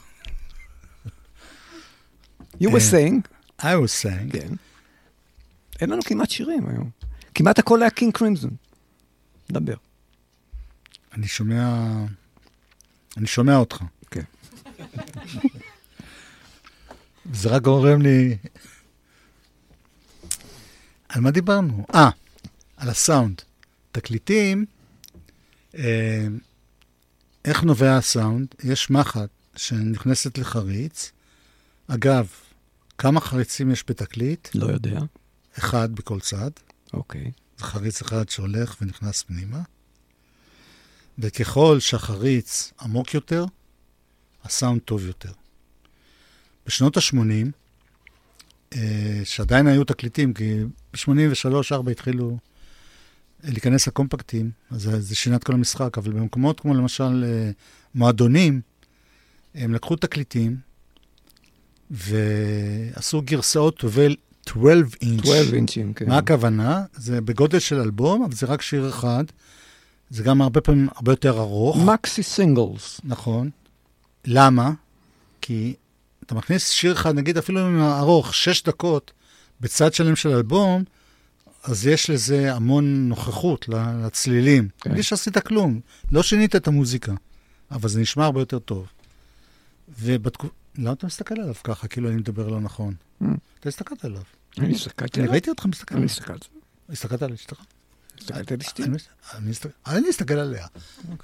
You were אה, saying, I was saying, כן. אין לנו כמעט שירים היום. כמעט הכל היה קינג קרימזון. דבר. אני שומע... אני שומע אותך. כן. זה רק גורם לי... על מה דיברנו? אה, על הסאונד. תקליטים, אה, איך נובע הסאונד? יש מחט שנכנסת לחריץ. אגב, כמה חריצים יש בתקליט? לא יודע. אחד בכל צד. אוקיי. זה חריץ אחד שהולך ונכנס פנימה. וככל שהחריץ עמוק יותר, הסאונד טוב יותר. בשנות ה-80, אה, שעדיין היו תקליטים, כי ב-83-4 התחילו להיכנס הקומפקטים, אז זה- שינה את כל המשחק, אבל במקומות כמו למשל אה, מועדונים, הם לקחו תקליטים ועשו גרסאות 12 אינץ'. 12 אינצ'ים, כן. מה הכוונה? זה בגודל של אלבום, אבל זה רק שיר אחד. זה גם הרבה פעמים הרבה יותר ארוך. מקסי סינגלס. נכון. למה? כי אתה מכניס שיר אחד, נגיד אפילו אם ארוך, שש דקות, בצד שלם של אלבום, אז יש לזה המון נוכחות לצלילים. כן. בלי שעשית כלום. לא שינית את המוזיקה, אבל זה נשמע הרבה יותר טוב. ובתקופה... למה אתה מסתכל עליו ככה, כאילו אני מדבר לא נכון? Mm. אתה הסתכלת עליו. אני הסתכלתי אני עליו. ראיתי אותך מסתכל אני עליו. הסתכלתי. הסתכלת על אשתך? הסתכלתי על אשתי. אני מס- אני אני אסתכל עליה.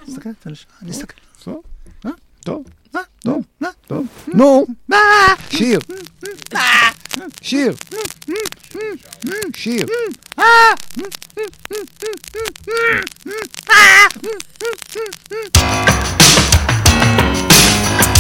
מסתכלת על אשתך, אני אסתכל. טוב. אה? טוב. מה? טוב. נו. שיר. שיר. שיר. Thank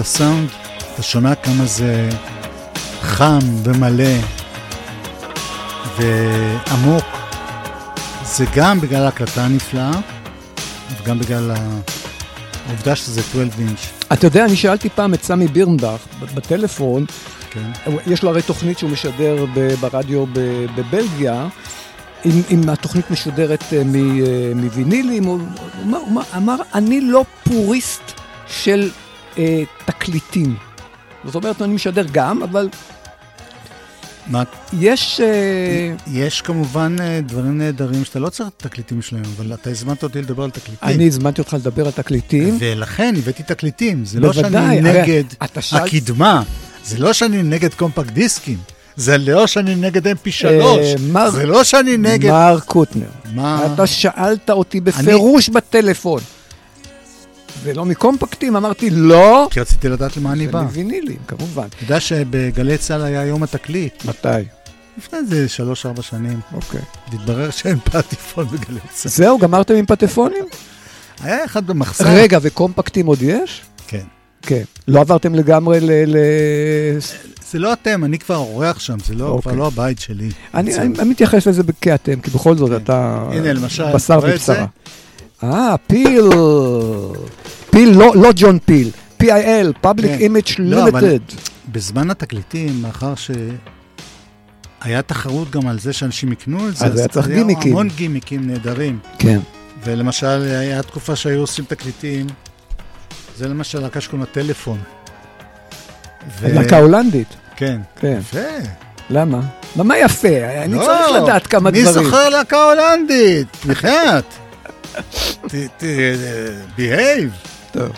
את הסאונד, אתה שומע כמה זה חם ומלא ועמוק. זה גם בגלל ההקלטה הנפלאה, וגם בגלל העובדה שזה 12 אינץ'. אתה יודע, אני שאלתי פעם את סמי בירנבך בטלפון, כן. יש לו הרי תוכנית שהוא משדר ברדיו בבלגיה, אם, אם התוכנית משודרת אה, אה, מווינילים, הוא, אמר, אני לא פוריסט של אה, תקליטים. זאת אומרת, אני משדר גם, אבל מה, יש... אה, יש כמובן אה, דברים נהדרים שאתה לא צריך את התקליטים שלהם, אבל אתה הזמנת אותי לדבר על תקליטים. אני הזמנתי אותך לדבר על תקליטים. ולכן הבאתי תקליטים, זה לא בוודאי, שאני הרי נגד שאלת- הקדמה, זה לא שאני נגד קומפקט דיסקים, זה לא שאני נגד mp3, אה, מר- זה לא שאני נגד... מר קוטנר, מה? אתה שאלת אותי בפירוש בטלפון. זה לא מקומפקטים? אמרתי, לא. כי רציתי לדעת למה אני בא. מווינילים, כמובן. אתה יודע שבגלי צה"ל היה יום התקליט, מתי? לפני איזה שלוש-ארבע שנים, אוקיי. והתברר שאין פטיפון בגלי צה"ל. זהו, גמרתם עם פטפונים? היה אחד במחסן. רגע, וקומפקטים עוד יש? כן. כן. לא עברתם לגמרי ל... ל... זה לא אתם, אני כבר אורח שם, זה לא, אוקיי. כבר לא הבית שלי. אני אני- אני מתייחס לזה כאתם, כי בכל זאת אתה הנה, למשל, בשר אתה אה, פיל. פיל, לא לא ג'ון פיל. PIL, Public כן. Image לא, אבל- Limited. בזמן התקליטים, מאחר שהיה תחרות גם על זה שאנשים יקנו את זה, אז היה צריך גימיקים. המון גימיקים נהדרים. כן. ולמשל, היה תקופה שהיו עושים תקליטים, זה למשל להקה שקוראים לה טלפון. ו- להקה הולנדית. כן. כן. יפה. למה? מה מה יפה? אני לא, צריך לדעת כמה מי דברים. זוכר להקה הולנדית? בחייאת. בהייב. טוב.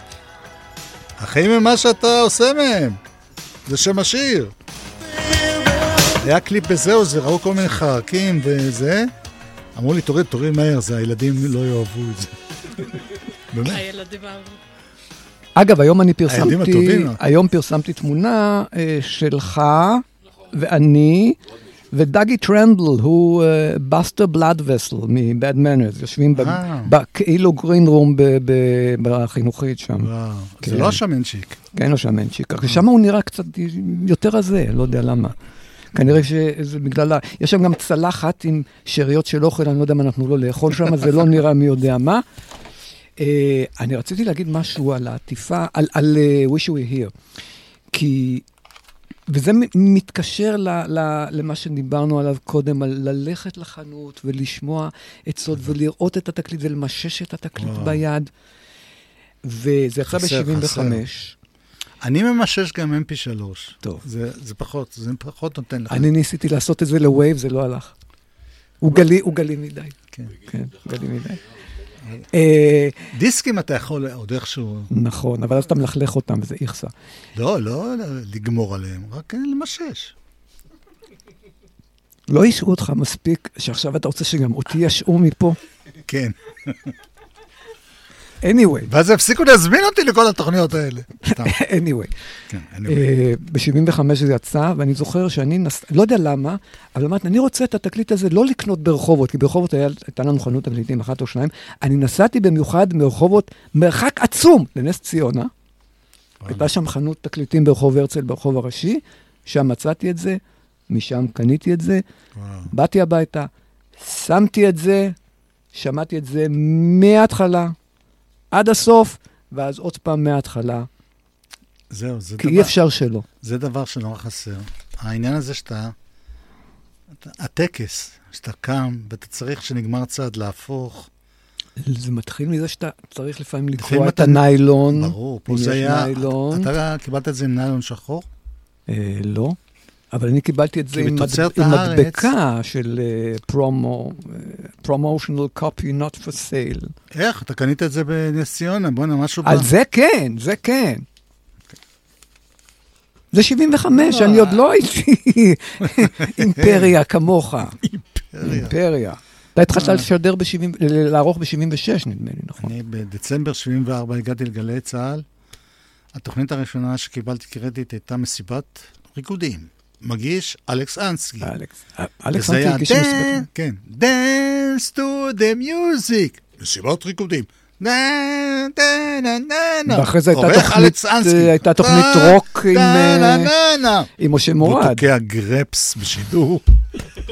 החיים הם מה שאתה עושה מהם. זה שם השיר. היה קליפ בזהו, זה ראו כל מיני חרקים וזה. אמרו לי, תוריד, תוריד מהר, זה הילדים לא יאהבו את זה. באמת. הילדים אהבו. אגב, היום אני הילדים פרסמתי, הטובים. היום פרסמתי תמונה אה, שלך ואני ודאגי טרנדל, הוא אה, בסטר בלאד וסל מבד מנרס, יושבים אה. בכאילו green room בחינוכית שם. כן. זה לא השמנצ'יק. כן, לא שמנצ'יק, רק שם הוא נראה קצת יותר רזה, לא יודע למה. כנראה שזה בגלל ה... יש שם גם צלחת עם שאריות של אוכל, אני לא יודע מה נתנו לו לאכול שם, זה לא נראה מי יודע מה. אה, אני רציתי להגיד משהו על העטיפה, על, על אה, Wish You Were Here. כי... וזה מתקשר ל, ל, למה שדיברנו עליו קודם, על ללכת לחנות ולשמוע עצות ולראות את התקליט ולמשש את התקליט וואו. ביד. וזה יצא חסר, ב-75. חסר. אני ממשש גם mp3. טוב. זה, זה פחות, זה פחות נותן לך. אני ניסיתי לעשות את זה ל wave, זה לא הלך. הוא גלי, הוא גלי מדי. כן. כן, גלי מדי. אה, דיסקים אתה יכול עוד איכשהו... נכון, אבל אז אתה מלכלך אותם, וזה איכסה. לא, לא לגמור עליהם, רק למשש. לא ישעו אותך מספיק, שעכשיו אתה רוצה שגם אותי ישעו מפה? כן. Anyway, ואז הפסיקו להזמין אותי לכל התוכניות האלה. anyway. כן, אני... ב-75 זה יצא, ואני זוכר שאני נס... לא יודע למה, אבל אמרתי, אני רוצה את התקליט הזה לא לקנות ברחובות, כי ברחובות היה- הייתה לנו חנות תקליטים, אחת או שניים. אני נסעתי במיוחד מרחובות, מרחק עצום, לנס ציונה. הייתה שם חנות תקליטים ברחוב הרצל, ברחוב הראשי, שם מצאתי את זה, משם קניתי את זה, וואו. באתי הביתה, שמתי את זה, שמעתי את זה מההתחלה עד הסוף, ואז עוד פעם מההתחלה, זהו, זה כי דבר, אי אפשר שלא. זה דבר שנורא חסר. העניין הזה שאתה... אתה- הטקס, שאתה קם ואתה צריך שנגמר צעד להפוך. זה מתחיל מזה שאתה צריך לפעמים לקרוע את הניילון. ברור, פה זה היה... ניילון. אתה קיבלת את זה עם ניילון שחור? אה, לא. אבל אני קיבלתי את זה עם, מד... עם מדבקה של אה, פרומו, פרומושיונל קופי not for sale. איך? אתה קנית את זה בנס ציונה, בואנה, משהו... על בא. זה כן, זה כן. זה 75, אני עוד לא הייתי אימפריה כמוך. אימפריה. אתה התחלת לשדר ב-70, לערוך ב-76, נדמה לי, נכון? אני בדצמבר 74 הגעתי לגלי צה"ל. התוכנית הראשונה שקיבלתי קרדיט הייתה מסיבת ריקודים. מגיש אלכס אנסקי. אלכס, אנטי הגיש מסיבת... כן, Dance to the music. מסיבת ריקודים. ואחרי זה הייתה תוכנית, אנסקי. רוק עם, אה. עם משה מורד. תוקע גרפס בשידור.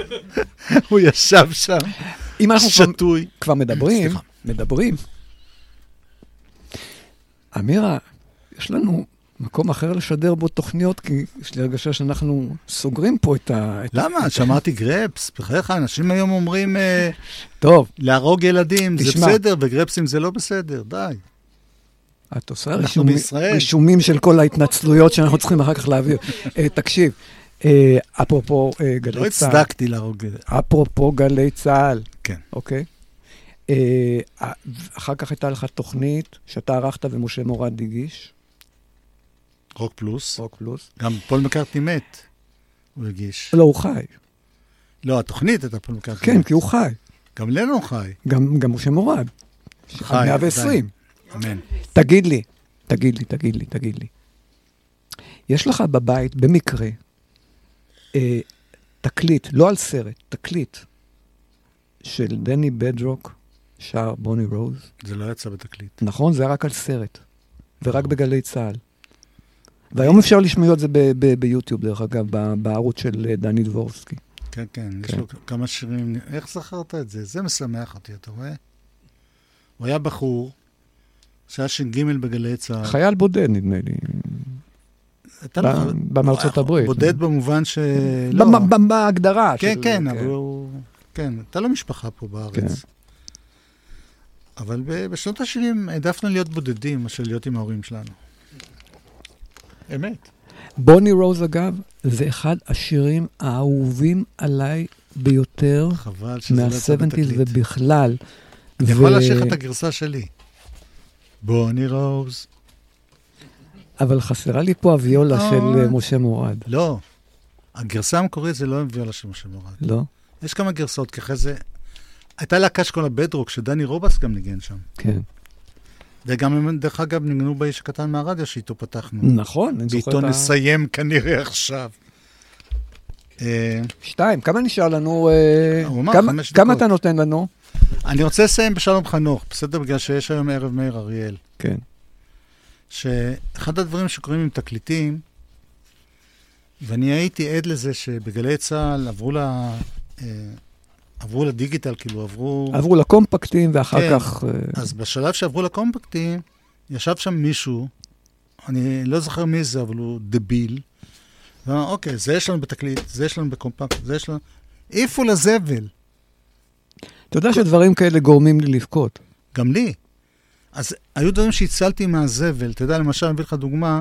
הוא ישב שם, שתוי. כבר מדברים. מדברים. אמירה, יש לנו מקום אחר לשדר בו תוכניות, כי יש לי הרגשה שאנחנו סוגרים פה את ה... את- למה? שמעתי גרפס. בחייך, אנשים היום אומרים אה, טוב, להרוג ילדים, זה. בסדר, וגרפסים זה לא בסדר, די. את עושה רישומים. רישומים של כל ההתנצלויות שאנחנו צריכים אחר כך להעביר. אה, תקשיב, אה, אפרופו אה, לא גלי צה"ל, הפסקתי להרוג. אפרופו גלי צה"ל, כן. אוקיי? אחר כך הייתה לך תוכנית שאתה ערכת ומשה מורד הגיש, רוק פלוס. רוק פלוס. גם פול מקארטני מת, הוא הגיש. לא, הוא חי. לא, התוכנית הייתה פול מקארטני. כן, כי הוא חי. גם לנו הוא חי. גם, גם משה מורד. חי, עד 120. עדיין. אמן. תגיד לי, תגיד לי, תגיד לי, תגיד לי. יש לך בבית, במקרה, אה, תקליט, לא על סרט, תקליט, של דני בדרוק, שר בוני רוז. זה לא יצא בתקליט. נכון? זה היה רק על סרט, ורק בגלי צה"ל. והיום אפשר לשמוע את זה ביוטיוב, דרך אגב, בערוץ של אה, דני דבורסקי. כן, כן, יש כן. לו כמה שירים. איך זכרת את זה? זה משמח אותי, אתה רואה? הוא היה בחור שהיה ש"ג בגלי צה"ל. חייל בודד, נדמה לי. הייתה ב- לך- בארצות הברית. בודד במובן ש... לא. בהגדרה. כן, כן, אבל הוא... כן, הייתה לו משפחה פה כן. בארץ. אבל ב- בשנות ה-70 העדפנו להיות בודדים מאשר להיות עם ההורים שלנו. אמת. בוני רוז, אגב, זה אחד השירים האהובים עליי ביותר חבל שזה לא יצא מה-70's בתקליט. ובכלל. אני יכול להשאיר לך את הגרסה שלי. בוני רוז. אבל חסרה לי פה הוויולה אה. של אה, משה מורד. לא. הגרסה המקורית זה לא עם ויולה של משה מורד. לא? יש כמה גרסאות, כי אחרי זה... הייתה להקה שקוראים לה בדרוק, שדני רובס גם ניגן שם. כן. וגם הם, דרך אגב, ניגנו באיש הקטן מהרדיו שאיתו פתחנו. נכון, אני זוכר את ה... נסיים כנראה עכשיו. אה, שתיים, כמה נשאר לנו? אה, הוא אמר כמה- חמש כמה דקות. אתה נותן לנו? אני רוצה לסיים בשלום חנוך, בסדר? בגלל שיש היום ערב מאיר אריאל. כן. שאחד הדברים שקורים עם תקליטים, ואני הייתי עד לזה שבגלי צה"ל עברו ל... עברו לדיגיטל, כאילו עברו... עברו לקומפקטים ואחר כן. כך... אה, אז בשלב שעברו לקומפקטים, ישב שם מישהו, אני לא זוכר מי זה, אבל הוא דביל, ואמר, אוקיי, זה יש לנו בתקליט, זה יש לנו בקומפקט, זה יש לנו... העיפו לזבל, אתה יודע שדברים כאלה גורמים לי לבכות. גם לי. אז היו דברים שהצלתי מהזבל, אתה יודע, למשל, אני אביא לך דוגמה,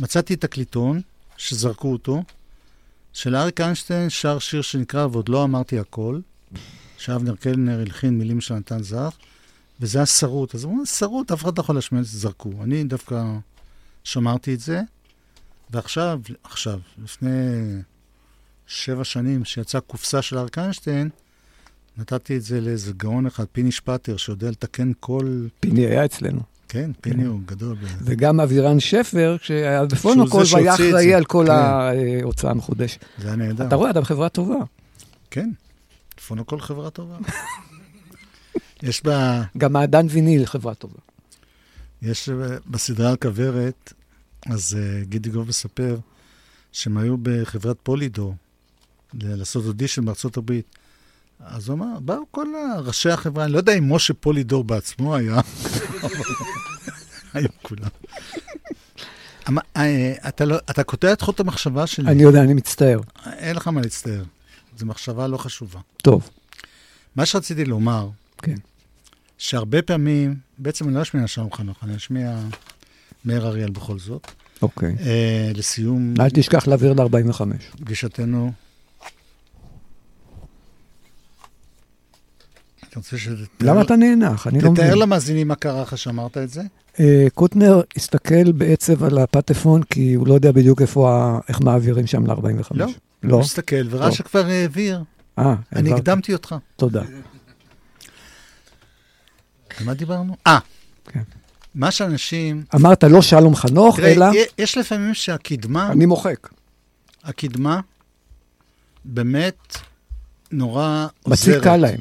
מצאתי תקליטון, שזרקו אותו, של אריק איינשטיין שר שיר שנקרא "ועוד לא אמרתי הכל", שאבנר קלנר הלחין מילים של נתן זך, וזה היה שרוט. אז אמרו, שרוט, אף אחד לא יכול להשמיע את זה, זרקו. אני דווקא שמרתי את זה, ועכשיו, עכשיו, לפני שבע שנים, שיצאה קופסה של אריק איינשטיין, נתתי את זה לאיזה גאון אחד, פיני שפטר, שיודע לתקן כל... פיני היה אצלנו. כן, פיני הוא גדול. וגם אבירן שפר, שהיה בפונוקול והיה אחראי. על כל כן. ההוצאה המחודשת. זה היה נהדר. אתה רואה, אתה בחברה טובה. כן, פונוקול חברה טובה. יש בה, גם מעדן ויניל חברה טובה. יש אה, בסדרה על כוורת, אז uh, גידי גוב מספר שהם היו בחברת פולידור לעשות אודישן בארצות הברית. אז הוא אמר, באו כל ראשי החברה, אני לא יודע אם משה פולידור בעצמו היה, אבל היו כולם. אמר, אה, אתה, לא, אתה קוטע את חוט המחשבה שלי, אני יודע, אני מצטער. אין לך מה להצטער. זו מחשבה לא חשובה. טוב, מה שרציתי לומר, כן. שהרבה פעמים, בעצם אני לא אשמיע שלום חנוך, אני אשמיע מאיר אריאל בכל זאת. אוקיי. אה, לסיום אל תשכח להעביר ל-45. פגישתנו. אני רוצה שתתאר... למה אתה נאנח? אני לא מבין. תתאר למאזינים מה קרה אחרי שאמרת את זה. אה, קוטנר הסתכל בעצב על הפטפון, כי הוא לא יודע בדיוק איפה, איך מעבירים שם ל-45. לא. לא? הוא הסתכל וראה. שכבר העביר. אה, אני העברת. הקדמתי אותך. תודה. על מה דיברנו? אה, כן. מה שאנשים... אמרת לא שלום חנוך, תראה, אלא יש לפעמים שהקדמה... אני מוחק. הקדמה באמת נורא עוזרת. מציקה להם.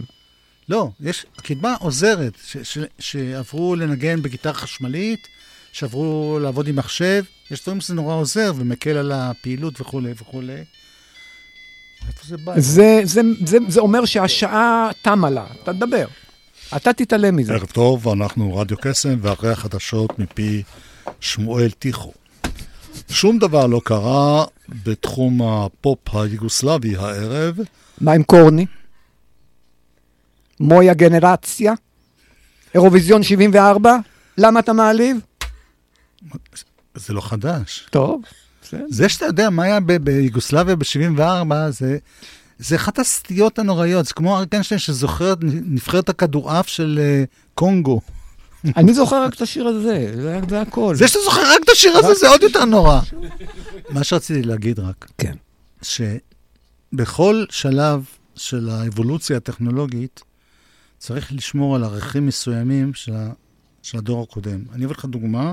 לא, יש, הקדמה עוזרת, ש, ש, שעברו לנגן בגיטרה חשמלית, שעברו לעבוד עם מחשב, יש דברים שזה נורא עוזר ומקל על הפעילות וכולי וכולי. איפה זה בא? זה, זה, זה, זה אומר שהשעה תמה לה, אתה תדבר. אתה תתעלם מזה. ערב טוב, אנחנו רדיו קסם, ואחרי החדשות מפי שמואל טיחו. שום דבר לא קרה בתחום הפופ היוגוסלבי הערב. מה עם קורני? מויה גנרציה? אירוויזיון 74? למה אתה מעליב? זה לא חדש. טוב, בסדר. זה שאתה יודע מה היה ביוגוסלביה ב-74, זה, זה אחת הסטיות הנוראיות. זה כמו אריק איינשטיין שזוכר את נבחרת הכדורעף של אה, קונגו. אני זוכר רק את השיר הזה, זה, זה הכל. זה שאתה זוכר רק את השיר הזה, זה עוד יותר נורא. מה שרציתי להגיד רק, כן. שבכל שלב של האבולוציה הטכנולוגית, צריך לשמור על ערכים מסוימים של, ה, של הדור הקודם. אני אביא לך דוגמה,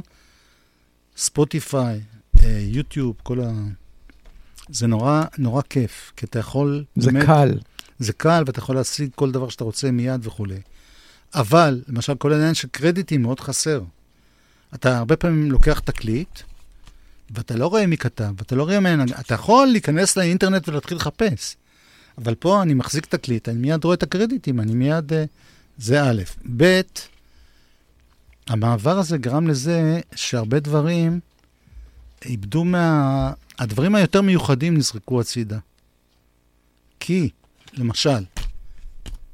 ספוטיפיי, אה, יוטיוב, כל ה... זה נורא, נורא כיף, כי אתה יכול... זה באמת- קל. זה קל, ואתה יכול להשיג כל דבר שאתה רוצה מיד וכולי. אבל, למשל, כל העניין של קרדיטים מאוד חסר. אתה הרבה פעמים לוקח תקליט, ואתה לא רואה מי כתב, ואתה לא רואה מי... אתה יכול להיכנס לאינטרנט ולהתחיל לחפש. אבל פה אני מחזיק תקליט, אני מיד רואה את הקרדיטים, אני מיד... אה, זה א'. ב', המעבר הזה גרם לזה שהרבה דברים איבדו מה... הדברים היותר מיוחדים נזרקו הצידה. כי, למשל,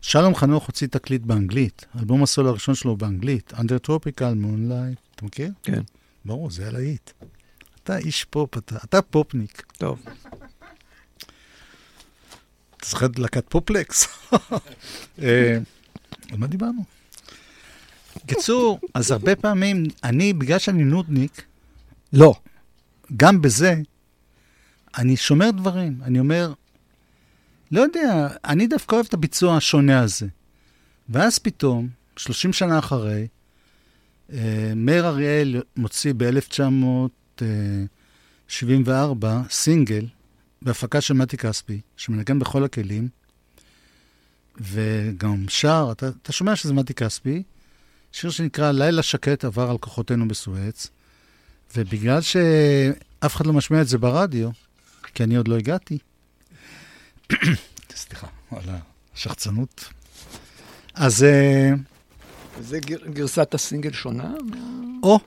שלום חנוך הוציא תקליט באנגלית, אלבום הסולו הראשון שלו באנגלית, Under Tropical Moonlight, אתה מכיר? כן. ברור, זה היה להיט. אתה איש פופ, אתה, אתה פופניק. טוב. אתה זוכר את להקת פופלקס? אה, על מה דיברנו? קיצור, אז הרבה פעמים, אני, בגלל שאני נודניק, לא. גם בזה, אני שומר דברים. אני אומר, לא יודע, אני דווקא אוהב את הביצוע השונה הזה. ואז פתאום, 30 שנה אחרי, אה, מאיר אריאל מוציא ב-1974 סינגל בהפקה של מתי כספי, שמנגן בכל הכלים, וגם שר, אתה, אתה שומע שזה מתי כספי, שיר שנקרא לילה שקט עבר על כוחותינו בסואץ, ובגלל שאף אחד לא משמיע את זה ברדיו, כי אני עוד לא הגעתי, סליחה, על השחצנות, אז אה, זה גר- גרסת הסינגל שונה? או,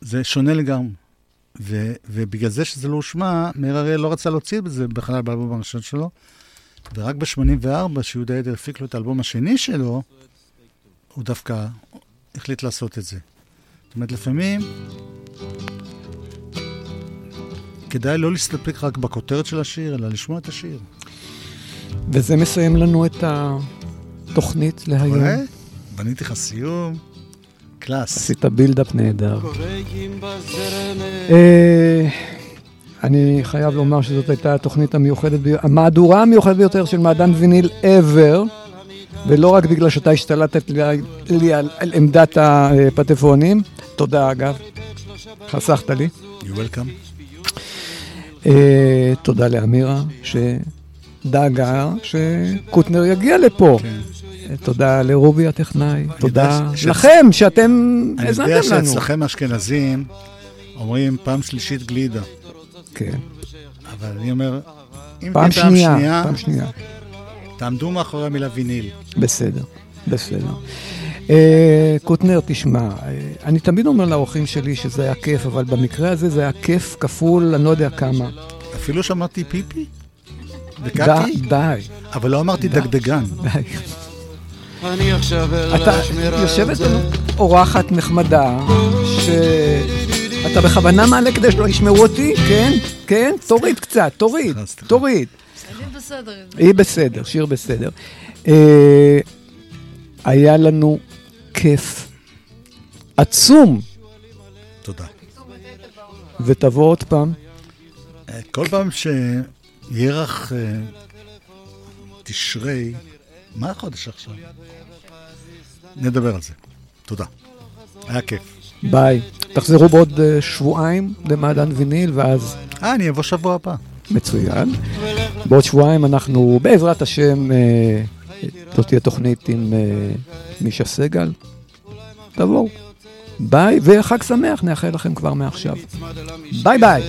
זה שונה לגמרי. ו, ובגלל זה שזה לא הושמע, מאיר אריאל לא רצה להוציא את זה בכלל באלבום הראשון שלו, ורק ב-84, שיהודה עדר הפיק לו את האלבום השני שלו, הוא דווקא החליט לעשות את זה. זאת אומרת, לפעמים כדאי לא להסתפק רק בכותרת של השיר, אלא לשמוע את השיר. וזה מסיים לנו את התוכנית להיום. בניתי לך סיום, קלאס. עשית בילדאפ נהדר. אה, אני חייב לומר שזאת הייתה התוכנית המיוחדת, המהדורה המיוחדת ביותר של מעדן ויניל ever, ולא רק בגלל שאתה השתלטת לי, על, עמדת הפטפונים, תודה אגב, חסכת לי. You welcome. אה, תודה לאמירה שדאגה שקוטנר יגיע לפה. כן. תודה לרובי הטכנאי, תודה ש- לכם שאתם אני האזנתם יודע לנו. שאצלכם האשכנזים אומרים פעם שלישית גלידה, כן. אבל אני אומר, אם פעם שנייה, שנייה, פעם שנייה. תעמדו מאחורי המילה ויניל. בסדר, בסדר. אה, קוטנר, תשמע, אה, אני תמיד אומר לאורחים שלי שזה היה כיף, אבל במקרה הזה זה היה כיף כפול, אני לא יודע כמה. אפילו שמעתי פיפי די, וקקי, די, אבל לא אמרתי דגדגן. די. אתה יושבת לנו אורחת נחמדה, שאתה בכוונה מעלה כדי שלא ישמעו אותי, כן? כן? תוריד קצת, תוריד. תוריד. אני. היא בסדר, שיר בסדר. אה, היה לנו כיף עצום, תודה. ותבוא עוד פעם. אה, כל פעם שירח אה, תשרי, מה החודש עכשיו? נדבר על זה. תודה. היה כיף. ביי. תחזרו בעוד אה, שבועיים למעדן ויניל, ואז אה, אני אבוא שבוע הבא. מצוין. בעוד שבועיים אנחנו, בעזרת השם, אה, זאת תהיה תוכנית עם מישה סגל. תבואו. ביי, וחג שמח נאחל לכם כבר מעכשיו. ביי ביי.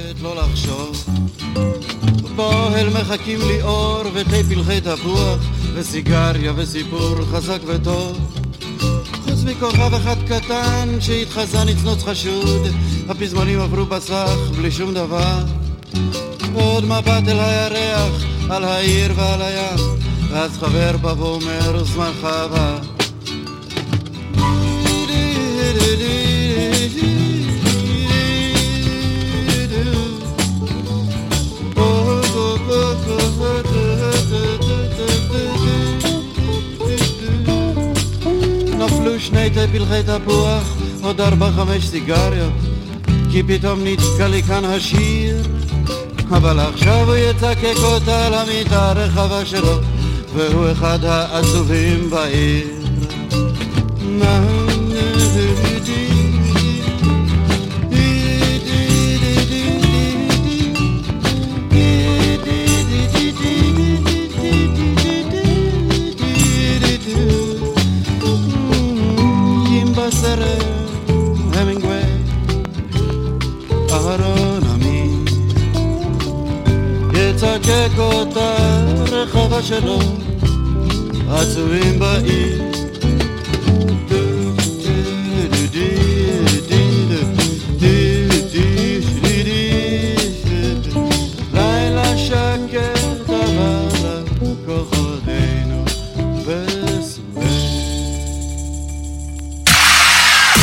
באוהל מחכים לי אור ותה פלחי תפוח וסיגריה וסיפור חזק וטוב. חוץ מכוכב אחד קטן שהתחזה נצנוץ חשוד, הפזמונים עברו בסך בלי שום דבר. ועוד מבט אל הירח, על העיר ועל הים, ואז חבר בא ואומר זמנך עבר. שני פלחי תפוח, עוד ארבע חמש סיגריות, כי פתאום נתקע לי כאן השיר. אבל עכשיו הוא יצקק אותה על הרחבה שלו, והוא אחד העצובים בעיר. עם יצקק אותה רחבה שלו, עצובים בעיר.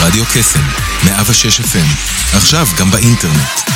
רדיו קסם, 106 FM, עכשיו גם באינטרנט.